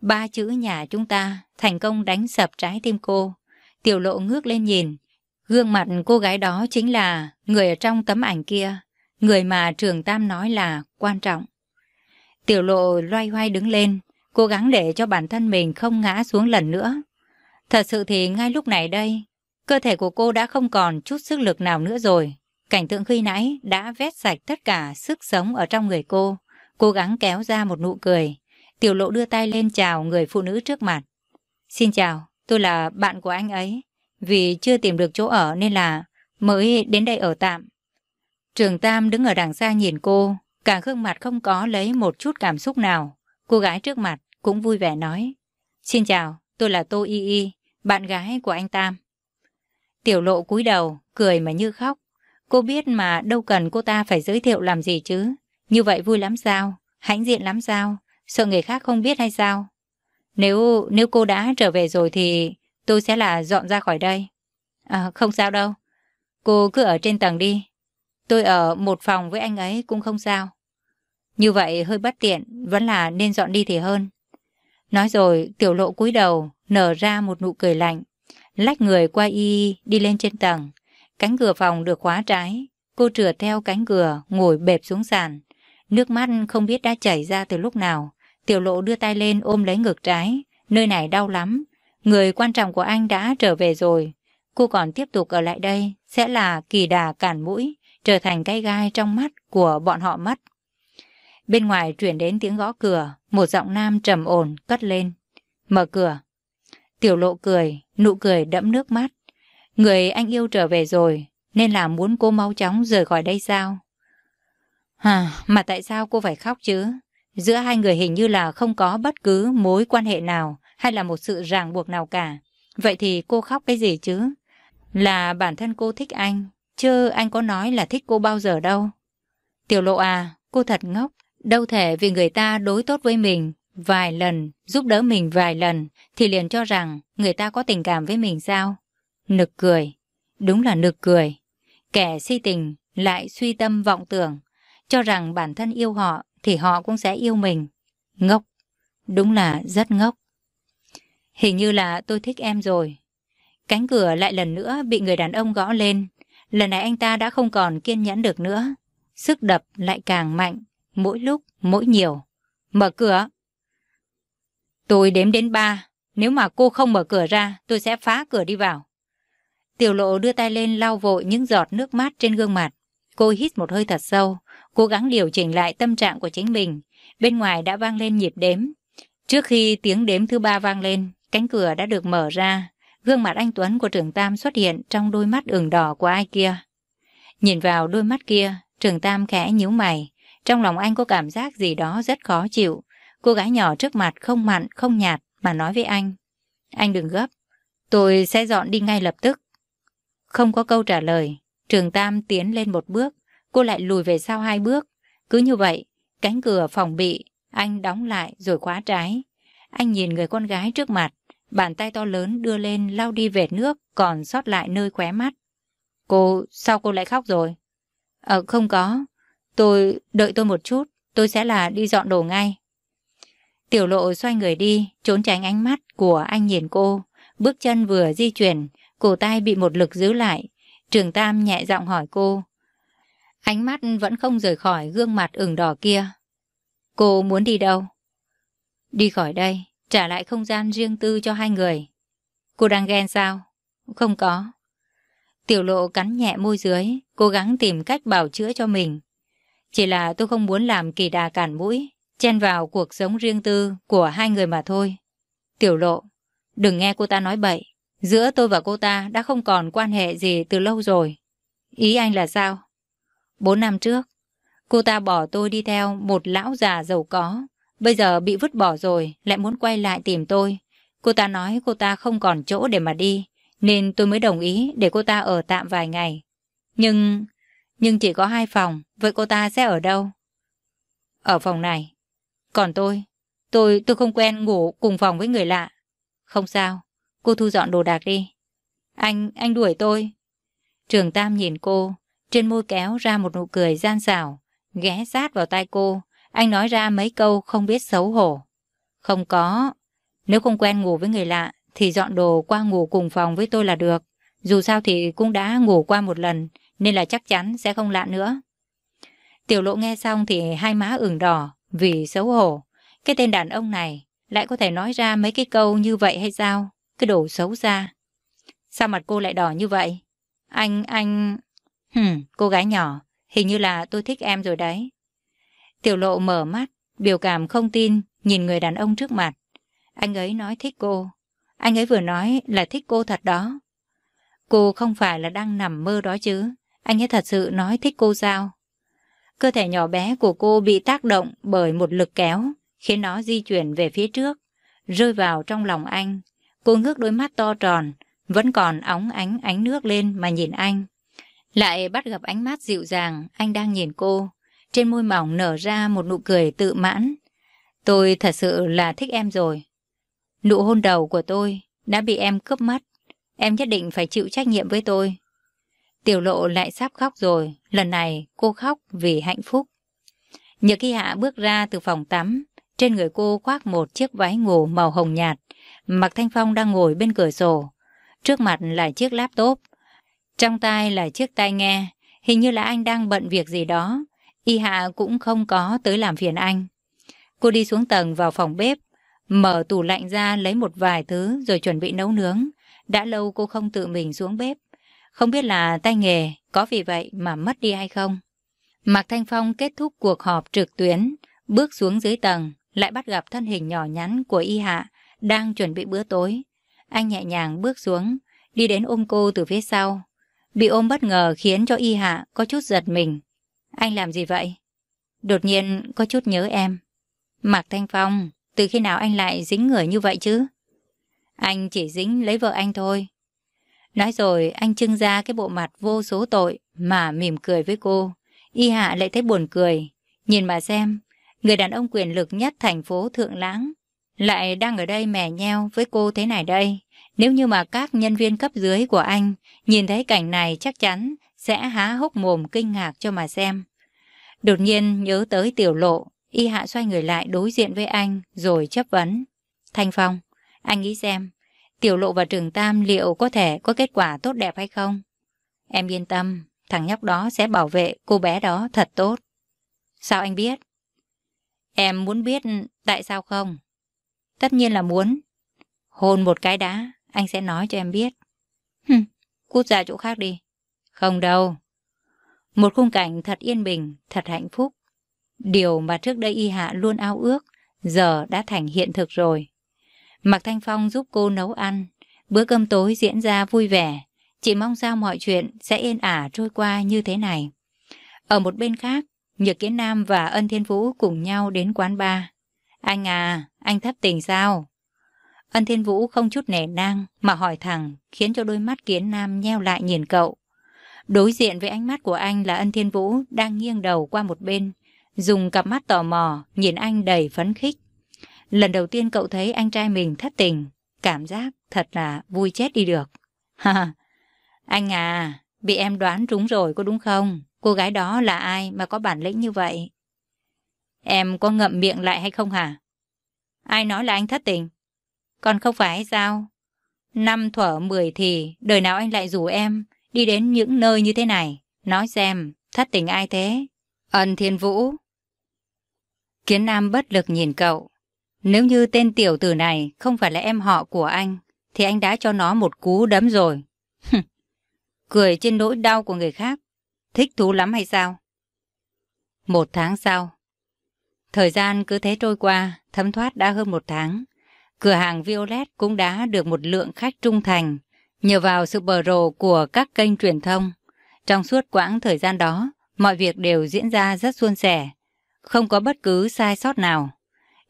Ba chữ nhà chúng ta thành công đánh sập trái tim cô. Tiểu lộ ngước lên nhìn. Gương mặt cô gái đó chính là người ở trong tấm ảnh kia. Người mà trường Tam nói là quan trọng. Tiểu lộ loay hoay đứng lên, cố gắng để cho bản thân mình không ngã xuống lần nữa. Thật sự thì ngay lúc này đây, cơ thể của cô đã không còn chút sức lực nào nữa rồi. Cảnh tượng khi nãy đã vét sạch tất cả sức sống ở trong người cô, cố gắng kéo ra một nụ cười. Tiểu lộ đưa tay lên chào người phụ nữ trước mặt. Xin chào, tôi là bạn của anh ấy. Vì chưa tìm được chỗ ở nên là mới đến đây ở tạm. Trường Tam đứng ở đằng xa nhìn cô, cả gương mặt không có lấy một chút cảm xúc nào. Cô gái trước mặt cũng vui vẻ nói. Xin chào, tôi là Tô Y Y, bạn gái của anh Tam. Tiểu lộ cúi đầu, cười mà như khóc. Cô biết mà đâu cần cô ta phải giới thiệu làm gì chứ. Như vậy vui lắm sao? Hãnh diện lắm sao? Sợ người khác không biết hay sao? Nếu nếu cô đã trở về rồi thì tôi sẽ là dọn ra khỏi đây. À, không sao đâu. Cô cứ ở trên tầng đi. Tôi ở một phòng với anh ấy cũng không sao. Như vậy hơi bất tiện, vẫn là nên dọn đi thì hơn. Nói rồi, tiểu lộ cúi đầu, nở ra một nụ cười lạnh. Lách người qua y đi lên trên tầng. Cánh cửa phòng được khóa trái. Cô trượt theo cánh cửa, ngồi bẹp xuống sàn. Nước mắt không biết đã chảy ra từ lúc nào. Tiểu lộ đưa tay lên ôm lấy ngực trái. Nơi này đau lắm. Người quan trọng của anh đã trở về rồi. Cô còn tiếp tục ở lại đây. Sẽ là kỳ đà cản mũi. Trở thành cái gai trong mắt của bọn họ mất. Bên ngoài chuyển đến tiếng gõ cửa. Một giọng nam trầm ổn cất lên. Mở cửa. Tiểu lộ cười, nụ cười đẫm nước mắt. Người anh yêu trở về rồi, nên là muốn cô mau chóng rời khỏi đây sao? Hà, mà tại sao cô phải khóc chứ? Giữa hai người hình như là không có bất cứ mối quan hệ nào hay là một sự ràng buộc nào cả. Vậy thì cô khóc cái gì chứ? Là bản thân cô thích anh, chứ anh có nói là thích cô bao giờ đâu. Tiểu lộ à, cô thật ngốc. Đâu thể vì người ta đối tốt với mình vài lần, giúp đỡ mình vài lần, thì liền cho rằng người ta có tình cảm với mình sao? Nực cười. Đúng là nực cười. Kẻ si tình lại suy tâm vọng tưởng, cho rằng bản thân yêu họ thì họ cũng sẽ yêu mình. Ngốc. Đúng là rất ngốc. Hình như là tôi thích em rồi. Cánh cửa lại lần nữa bị người đàn ông gõ lên. Lần này anh ta đã không còn kiên nhẫn được nữa. Sức đập lại càng mạnh, mỗi lúc, mỗi nhiều. Mở cửa. Tôi đếm đến ba. Nếu mà cô không mở cửa ra, tôi sẽ phá cửa đi vào. Tiểu lộ đưa tay lên lau vội những giọt nước mát trên gương mặt. Cô hít một hơi thật sâu, cố gắng điều chỉnh lại tâm trạng của chính mình. Bên ngoài đã vang lên nhịp đếm. Trước khi tiếng đếm thứ ba vang lên, cánh cửa đã được mở ra. Gương mặt anh Tuấn của trường Tam xuất hiện trong đôi mắt ửng đỏ của ai kia. Nhìn vào đôi mắt kia, trường Tam khẽ nhíu mày. Trong lòng anh có cảm giác gì đó rất khó chịu. Cô gái nhỏ trước mặt không mặn, không nhạt mà nói với anh. Anh đừng gấp, tôi sẽ dọn đi ngay lập tức. Không có câu trả lời, Trường Tam tiến lên một bước, cô lại lùi về sau hai bước. Cứ như vậy, cánh cửa phòng bị, anh đóng lại rồi khóa trái. Anh nhìn người con gái trước mặt, bàn tay to lớn đưa lên lau đi vệt nước còn sót lại nơi khóe mắt. Cô, sao cô lại khóc rồi? Ờ, không có. Tôi, đợi tôi một chút, tôi sẽ là đi dọn đồ ngay. Tiểu lộ xoay người đi, trốn tránh ánh mắt của anh nhìn cô. Bước chân vừa di chuyển, cổ tay bị một lực giữ lại. Trường Tam nhẹ giọng hỏi cô. Ánh mắt vẫn không rời khỏi gương mặt ửng đỏ kia. Cô muốn đi đâu? Đi khỏi đây, trả lại không gian riêng tư cho hai người. Cô đang ghen sao? Không có. Tiểu lộ cắn nhẹ môi dưới, cố gắng tìm cách bảo chữa cho mình. Chỉ là tôi không muốn làm kỳ đà cản mũi, chen vào cuộc sống riêng tư của hai người mà thôi. Tiểu lộ, đừng nghe cô ta nói bậy. Giữa tôi và cô ta đã không còn quan hệ gì từ lâu rồi. Ý anh là sao? Bốn năm trước, Cô ta bỏ tôi đi theo một lão già giàu có. Bây giờ bị vứt bỏ rồi, lại muốn quay lại tìm tôi. Cô ta nói cô ta không còn chỗ để mà đi, nên tôi mới đồng ý để cô ta ở tạm vài ngày. Nhưng nhưng chỉ có hai phòng, vậy cô ta sẽ ở đâu? Ở phòng này. Còn tôi, tôi tôi không quen ngủ cùng phòng với người lạ. Không sao, cô thu dọn đồ đạc đi. Anh, anh đuổi tôi. Trường Tam nhìn cô, trên môi kéo ra một nụ cười gian xảo, ghé sát vào tai cô. Anh nói ra mấy câu không biết xấu hổ. Không có, nếu không quen ngủ với người lạ, thì dọn đồ qua ngủ cùng phòng với tôi là được. Dù sao thì cũng đã ngủ qua một lần, nên là chắc chắn sẽ không lạ nữa. Tiểu lộ nghe xong thì hai má ửng đỏ vì xấu hổ. Cái tên đàn ông này lại có thể nói ra mấy cái câu như vậy hay sao? Cái đồ xấu xa. Sao mặt cô lại đỏ như vậy? Anh, anh... Hừm, cô gái nhỏ, hình như là tôi thích em rồi đấy. Tiểu lộ mở mắt, biểu cảm không tin, nhìn người đàn ông trước mặt. Anh ấy nói thích cô. Anh ấy vừa nói là thích cô thật đó. Cô không phải là đang nằm mơ đó chứ. Anh ấy thật sự nói thích cô sao? Cơ thể nhỏ bé của cô bị tác động bởi một lực kéo, khiến nó di chuyển về phía trước, rơi vào trong lòng anh. Cô ngước đôi mắt to tròn, vẫn còn óng ánh ánh nước lên mà nhìn anh. Lại bắt gặp ánh mắt dịu dàng, anh đang nhìn cô. Trên môi mỏng nở ra một nụ cười tự mãn. Tôi thật sự là thích em rồi. Nụ hôn đầu của tôi đã bị em cướp mất. Em nhất định phải chịu trách nhiệm với tôi. Tiểu lộ lại sắp khóc rồi. Lần này cô khóc vì hạnh phúc. Nhược khi hạ bước ra từ phòng tắm. Trên người cô khoác một chiếc váy ngủ màu hồng nhạt. Mặc Thanh Phong đang ngồi bên cửa sổ. Trước mặt là chiếc laptop. Trong tay là chiếc tai nghe. Hình như là anh đang bận việc gì đó. Y hạ cũng không có tới làm phiền anh. Cô đi xuống tầng vào phòng bếp. Mở tủ lạnh ra lấy một vài thứ rồi chuẩn bị nấu nướng. Đã lâu cô không tự mình xuống bếp. Không biết là tay nghề có vì vậy mà mất đi hay không. Mạc Thanh Phong kết thúc cuộc họp trực tuyến, bước xuống dưới tầng, lại bắt gặp thân hình nhỏ nhắn của Y Hạ đang chuẩn bị bữa tối. Anh nhẹ nhàng bước xuống, đi đến ôm cô từ phía sau. Bị ôm bất ngờ khiến cho Y Hạ có chút giật mình. Anh làm gì vậy? Đột nhiên có chút nhớ em. Mạc Thanh Phong, từ khi nào anh lại dính người như vậy chứ? Anh chỉ dính lấy vợ anh thôi. Nói rồi anh trưng ra cái bộ mặt vô số tội mà mỉm cười với cô. Y Hạ lại thấy buồn cười. Nhìn mà xem, người đàn ông quyền lực nhất thành phố Thượng Lãng lại đang ở đây mè nheo với cô thế này đây. Nếu như mà các nhân viên cấp dưới của anh nhìn thấy cảnh này chắc chắn sẽ há hốc mồm kinh ngạc cho mà xem. Đột nhiên nhớ tới tiểu lộ, y hạ xoay người lại đối diện với anh rồi chấp vấn. Thanh Phong, anh nghĩ xem, tiểu lộ và trường Tam liệu có thể có kết quả tốt đẹp hay không? Em yên tâm, thằng nhóc đó sẽ bảo vệ cô bé đó thật tốt. Sao anh biết? Em muốn biết tại sao không? Tất nhiên là muốn. Hôn một cái đá, anh sẽ nói cho em biết. Hừm, cút ra chỗ khác đi. Không đâu. Một khung cảnh thật yên bình, thật hạnh phúc. Điều mà trước đây Y Hạ luôn ao ước, giờ đã thành hiện thực rồi. Mạc Thanh Phong giúp cô nấu ăn. Bữa cơm tối diễn ra vui vẻ. Chị mong sao mọi chuyện sẽ yên ả trôi qua như thế này. Ở một bên khác, Nhược Kiến Nam và Ân Thiên Vũ cùng nhau đến quán bar. Anh à, anh thất tình sao? Ân Thiên Vũ không chút nể nang mà hỏi thẳng khiến cho đôi mắt Kiến Nam nheo lại nhìn cậu. Đối diện với ánh mắt của anh là Ân Thiên Vũ đang nghiêng đầu qua một bên, dùng cặp mắt tò mò nhìn anh đầy phấn khích. Lần đầu tiên cậu thấy anh trai mình thất tình, cảm giác thật là vui chết đi được. Ha, anh à, bị em đoán trúng rồi có đúng không? Cô gái đó là ai mà có bản lĩnh như vậy? Em có ngậm miệng lại hay không hả? Ai nói là anh thất tình? Còn không phải sao? Năm thuở mười thì đời nào anh lại rủ em đi đến những nơi như thế này. Nói xem, thất tình ai thế? Ân Thiên Vũ. Kiến Nam bất lực nhìn cậu. Nếu như tên tiểu tử này không phải là em họ của anh, thì anh đã cho nó một cú đấm rồi. Cười trên nỗi đau của người khác. Thích thú lắm hay sao? Một tháng sau. Thời gian cứ thế trôi qua, thấm thoát đã hơn một tháng. Cửa hàng Violet cũng đã được một lượng khách trung thành, nhờ vào sự bờ rồ của các kênh truyền thông. Trong suốt quãng thời gian đó, Mọi việc đều diễn ra rất suôn sẻ, không có bất cứ sai sót nào.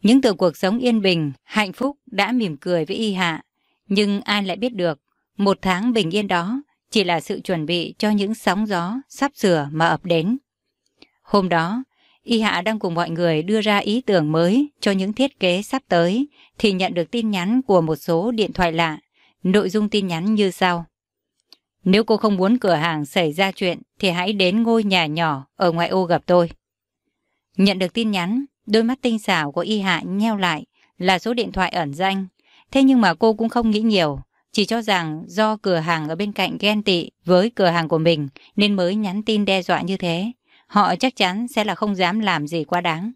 Những tưởng cuộc sống yên bình, hạnh phúc đã mỉm cười với y hạ. Nhưng ai lại biết được, một tháng bình yên đó chỉ là sự chuẩn bị cho những sóng gió sắp sửa mà ập đến. Hôm đó, Y Hạ đang cùng mọi người đưa ra ý tưởng mới cho những thiết kế sắp tới thì nhận được tin nhắn của một số điện thoại lạ. Nội dung tin nhắn như sau. Nếu cô không muốn cửa hàng xảy ra chuyện thì hãy đến ngôi nhà nhỏ ở ngoại ô gặp tôi. Nhận được tin nhắn, đôi mắt tinh xảo của Y Hạ nheo lại là số điện thoại ẩn danh. Thế nhưng mà cô cũng không nghĩ nhiều, chỉ cho rằng do cửa hàng ở bên cạnh ghen tị với cửa hàng của mình nên mới nhắn tin đe dọa như thế. Họ chắc chắn sẽ là không dám làm gì quá đáng.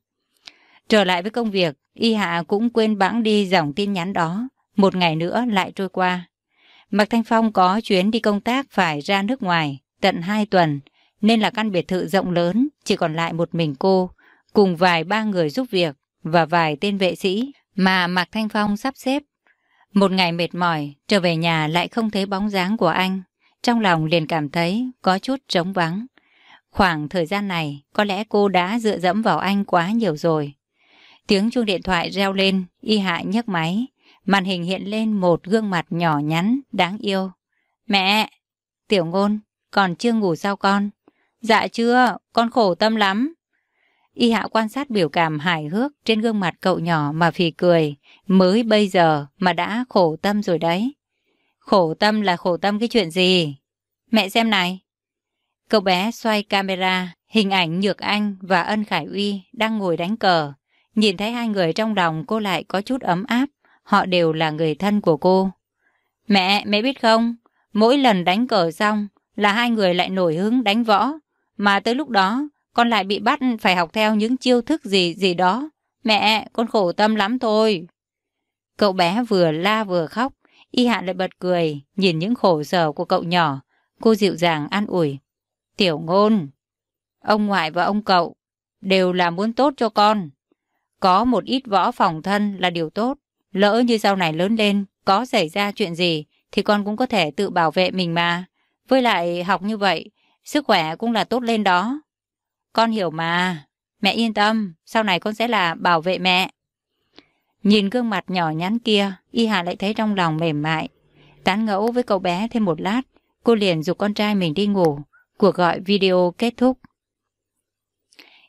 Trở lại với công việc, Y Hạ cũng quên bẵng đi dòng tin nhắn đó. Một ngày nữa lại trôi qua. Mạc Thanh Phong có chuyến đi công tác phải ra nước ngoài, tận hai tuần, nên là căn biệt thự rộng lớn, chỉ còn lại một mình cô, cùng vài ba người giúp việc và vài tên vệ sĩ mà Mạc Thanh Phong sắp xếp. Một ngày mệt mỏi, trở về nhà lại không thấy bóng dáng của anh. Trong lòng liền cảm thấy có chút trống vắng. Khoảng thời gian này, có lẽ cô đã dựa dẫm vào anh quá nhiều rồi. Tiếng chuông điện thoại reo lên, y hạ nhấc máy. Màn hình hiện lên một gương mặt nhỏ nhắn, đáng yêu. Mẹ! Tiểu ngôn, còn chưa ngủ sao con? Dạ chưa, con khổ tâm lắm. Y hạo quan sát biểu cảm hài hước trên gương mặt cậu nhỏ mà phì cười. Mới bây giờ mà đã khổ tâm rồi đấy. Khổ tâm là khổ tâm cái chuyện gì? Mẹ xem này. Cậu bé xoay camera, hình ảnh Nhược Anh và Ân Khải Uy đang ngồi đánh cờ. Nhìn thấy hai người trong lòng cô lại có chút ấm áp, họ đều là người thân của cô. Mẹ, mẹ biết không, mỗi lần đánh cờ xong là hai người lại nổi hứng đánh võ, mà tới lúc đó con lại bị bắt phải học theo những chiêu thức gì gì đó. Mẹ, con khổ tâm lắm thôi. Cậu bé vừa la vừa khóc, y hạ lại bật cười, nhìn những khổ sở của cậu nhỏ. Cô dịu dàng an ủi. Tiểu ngôn, ông ngoại và ông cậu đều là muốn tốt cho con. Có một ít võ phòng thân là điều tốt. Lỡ như sau này lớn lên, có xảy ra chuyện gì thì con cũng có thể tự bảo vệ mình mà. Với lại học như vậy, sức khỏe cũng là tốt lên đó. Con hiểu mà. Mẹ yên tâm, sau này con sẽ là bảo vệ mẹ. Nhìn gương mặt nhỏ nhắn kia, Y Hà lại thấy trong lòng mềm mại. Tán ngẫu với cậu bé thêm một lát, cô liền dục con trai mình đi ngủ. Cuộc gọi video kết thúc.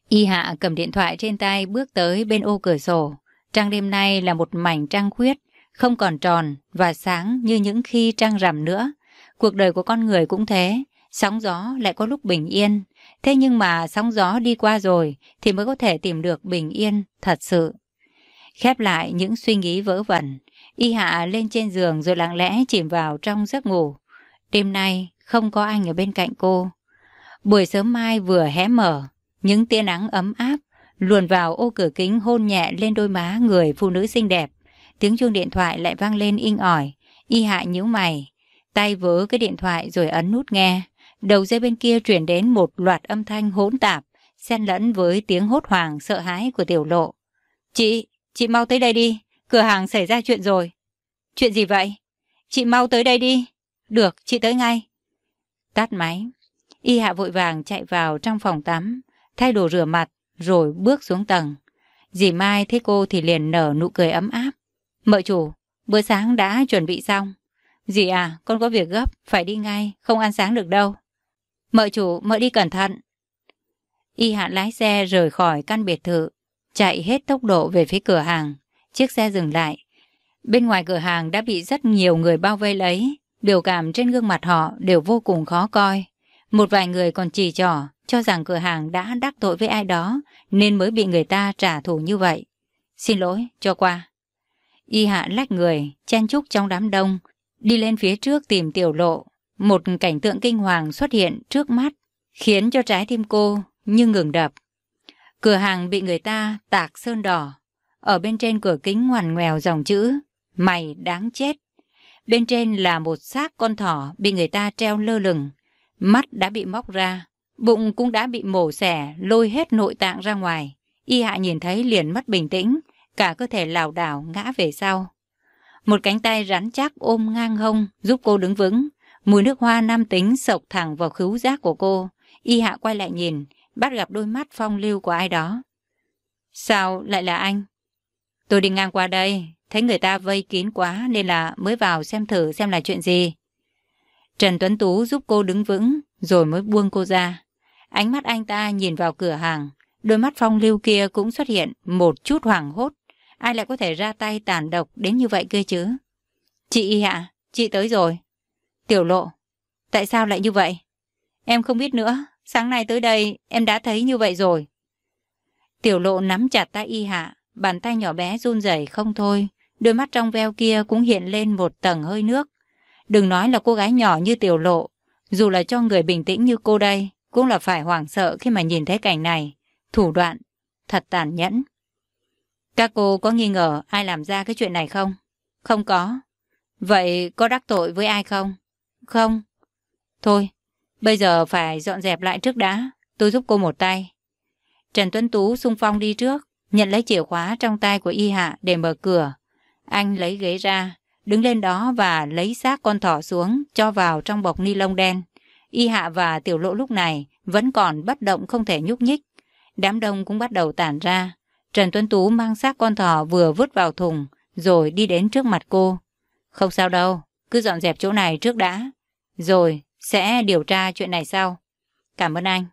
Y Hạ cầm điện thoại trên tay bước tới bên ô cửa sổ. Trăng đêm nay là một mảnh trăng khuyết, không còn tròn và sáng như những khi trăng rằm nữa. Cuộc đời của con người cũng thế, sóng gió lại có lúc bình yên. Thế nhưng mà sóng gió đi qua rồi thì mới có thể tìm được bình yên thật sự. Khép lại những suy nghĩ vỡ vẩn, Y Hạ lên trên giường rồi lặng lẽ chìm vào trong giấc ngủ. Đêm nay không có anh ở bên cạnh cô. Buổi sớm mai vừa hé mở, những tia nắng ấm áp luồn vào ô cửa kính hôn nhẹ lên đôi má người phụ nữ xinh đẹp. Tiếng chuông điện thoại lại vang lên inh ỏi, y hạ nhíu mày, tay vớ cái điện thoại rồi ấn nút nghe. Đầu dây bên kia truyền đến một loạt âm thanh hỗn tạp, xen lẫn với tiếng hốt hoảng sợ hãi của tiểu lộ. Chị, chị mau tới đây đi, cửa hàng xảy ra chuyện rồi. Chuyện gì vậy? Chị mau tới đây đi. Được, chị tới ngay. Tắt máy, Y Hạ vội vàng chạy vào trong phòng tắm, thay đồ rửa mặt, rồi bước xuống tầng. Dì Mai thấy cô thì liền nở nụ cười ấm áp. Mợ chủ, bữa sáng đã chuẩn bị xong. Dì à, con có việc gấp, phải đi ngay, không ăn sáng được đâu. Mợ chủ, mợ đi cẩn thận. Y Hạ lái xe rời khỏi căn biệt thự, chạy hết tốc độ về phía cửa hàng. Chiếc xe dừng lại. Bên ngoài cửa hàng đã bị rất nhiều người bao vây lấy. Biểu cảm trên gương mặt họ đều vô cùng khó coi. Một vài người còn chỉ trỏ, cho rằng cửa hàng đã đắc tội với ai đó, nên mới bị người ta trả thù như vậy. Xin lỗi, cho qua. Y hạ lách người, chen chúc trong đám đông, đi lên phía trước tìm tiểu lộ. Một cảnh tượng kinh hoàng xuất hiện trước mắt, khiến cho trái tim cô như ngừng đập. Cửa hàng bị người ta tạc sơn đỏ. Ở bên trên cửa kính ngoằn ngoèo dòng chữ, mày đáng chết. Bên trên là một xác con thỏ bị người ta treo lơ lửng, Mắt đã bị móc ra, bụng cũng đã bị mổ xẻ, lôi hết nội tạng ra ngoài. Y hạ nhìn thấy liền mất bình tĩnh, cả cơ thể lảo đảo ngã về sau. Một cánh tay rắn chắc ôm ngang hông giúp cô đứng vững. Mùi nước hoa nam tính sộc thẳng vào khứu giác của cô. Y Hạ quay lại nhìn, bắt gặp đôi mắt phong lưu của ai đó. Sao lại là anh? Tôi đi ngang qua đây, thấy người ta vây kín quá nên là mới vào xem thử xem là chuyện gì. Trần Tuấn Tú giúp cô đứng vững rồi mới buông cô ra. Ánh mắt anh ta nhìn vào cửa hàng, đôi mắt phong lưu kia cũng xuất hiện một chút hoảng hốt. Ai lại có thể ra tay tàn độc đến như vậy cơ chứ? Chị Y Hạ, chị tới rồi. Tiểu lộ, tại sao lại như vậy? Em không biết nữa, sáng nay tới đây em đã thấy như vậy rồi. Tiểu lộ nắm chặt tay Y Hạ, bàn tay nhỏ bé run rẩy không thôi. Đôi mắt trong veo kia cũng hiện lên một tầng hơi nước. Đừng nói là cô gái nhỏ như tiểu lộ, dù là cho người bình tĩnh như cô đây, cũng là phải hoảng sợ khi mà nhìn thấy cảnh này. Thủ đoạn, thật tàn nhẫn. Các cô có nghi ngờ ai làm ra cái chuyện này không? Không có. Vậy có đắc tội với ai không? Không. Thôi, bây giờ phải dọn dẹp lại trước đã. Tôi giúp cô một tay. Trần Tuấn Tú xung phong đi trước, nhận lấy chìa khóa trong tay của Y Hạ để mở cửa. Anh lấy ghế ra, đứng lên đó và lấy xác con thỏ xuống, cho vào trong bọc ni lông đen. Y Hạ và Tiểu Lộ lúc này vẫn còn bất động không thể nhúc nhích. Đám đông cũng bắt đầu tản ra. Trần Tuấn Tú mang xác con thỏ vừa vứt vào thùng, rồi đi đến trước mặt cô. Không sao đâu, cứ dọn dẹp chỗ này trước đã. Rồi, sẽ điều tra chuyện này sau. Cảm ơn anh.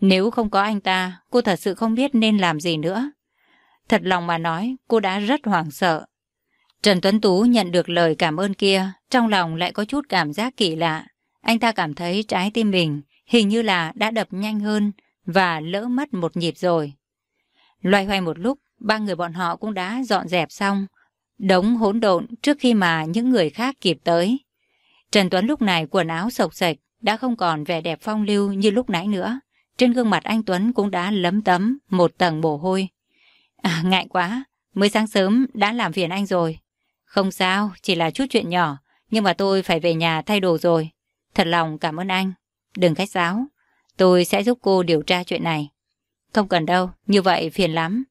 Nếu không có anh ta, cô thật sự không biết nên làm gì nữa. Thật lòng mà nói, cô đã rất hoảng sợ. Trần Tuấn Tú nhận được lời cảm ơn kia, trong lòng lại có chút cảm giác kỳ lạ. Anh ta cảm thấy trái tim mình hình như là đã đập nhanh hơn và lỡ mất một nhịp rồi. Loay hoay một lúc, ba người bọn họ cũng đã dọn dẹp xong, đống hỗn độn trước khi mà những người khác kịp tới. Trần Tuấn lúc này quần áo sộc sạch, đã không còn vẻ đẹp phong lưu như lúc nãy nữa. Trên gương mặt anh Tuấn cũng đã lấm tấm một tầng mồ hôi. À, ngại quá, mới sáng sớm đã làm phiền anh rồi. Không sao, chỉ là chút chuyện nhỏ, nhưng mà tôi phải về nhà thay đồ rồi. Thật lòng cảm ơn anh. Đừng khách sáo, tôi sẽ giúp cô điều tra chuyện này. Không cần đâu, như vậy phiền lắm.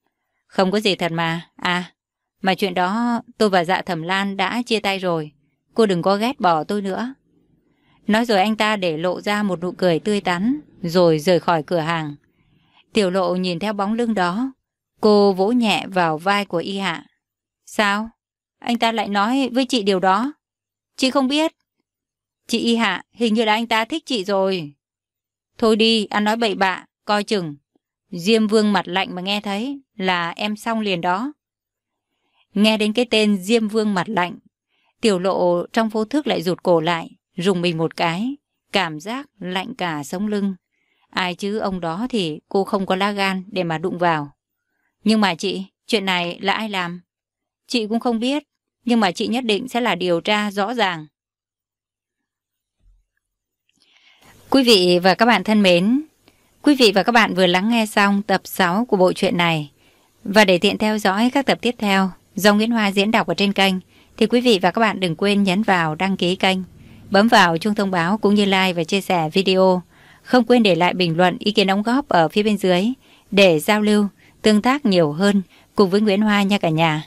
Không có gì thật mà. À, mà chuyện đó tôi và dạ thẩm lan đã chia tay rồi. Cô đừng có ghét bỏ tôi nữa. Nói rồi anh ta để lộ ra một nụ cười tươi tắn, rồi rời khỏi cửa hàng. Tiểu lộ nhìn theo bóng lưng đó, cô vỗ nhẹ vào vai của y hạ. Sao? Anh ta lại nói với chị điều đó. Chị không biết. Chị y hạ, hình như là anh ta thích chị rồi. Thôi đi, ăn nói bậy bạ, coi chừng. Diêm vương mặt lạnh mà nghe thấy là em xong liền đó. Nghe đến cái tên Diêm vương mặt lạnh, tiểu lộ trong vô thức lại rụt cổ lại, rùng mình một cái, cảm giác lạnh cả sống lưng. Ai chứ ông đó thì cô không có lá gan để mà đụng vào. Nhưng mà chị, chuyện này là ai làm? Chị cũng không biết, nhưng mà chị nhất định sẽ là điều tra rõ ràng. Quý vị và các bạn thân mến, quý vị và các bạn vừa lắng nghe xong tập 6 của bộ truyện này. Và để tiện theo dõi các tập tiếp theo do Nguyễn Hoa diễn đọc ở trên kênh, thì quý vị và các bạn đừng quên nhấn vào đăng ký kênh, bấm vào chuông thông báo cũng như like và chia sẻ video. Không quên để lại bình luận ý kiến đóng góp ở phía bên dưới để giao lưu, tương tác nhiều hơn cùng với Nguyễn Hoa nha cả nhà.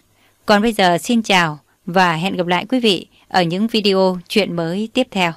Còn bây giờ xin chào và hẹn gặp lại quý vị ở những video chuyện mới tiếp theo.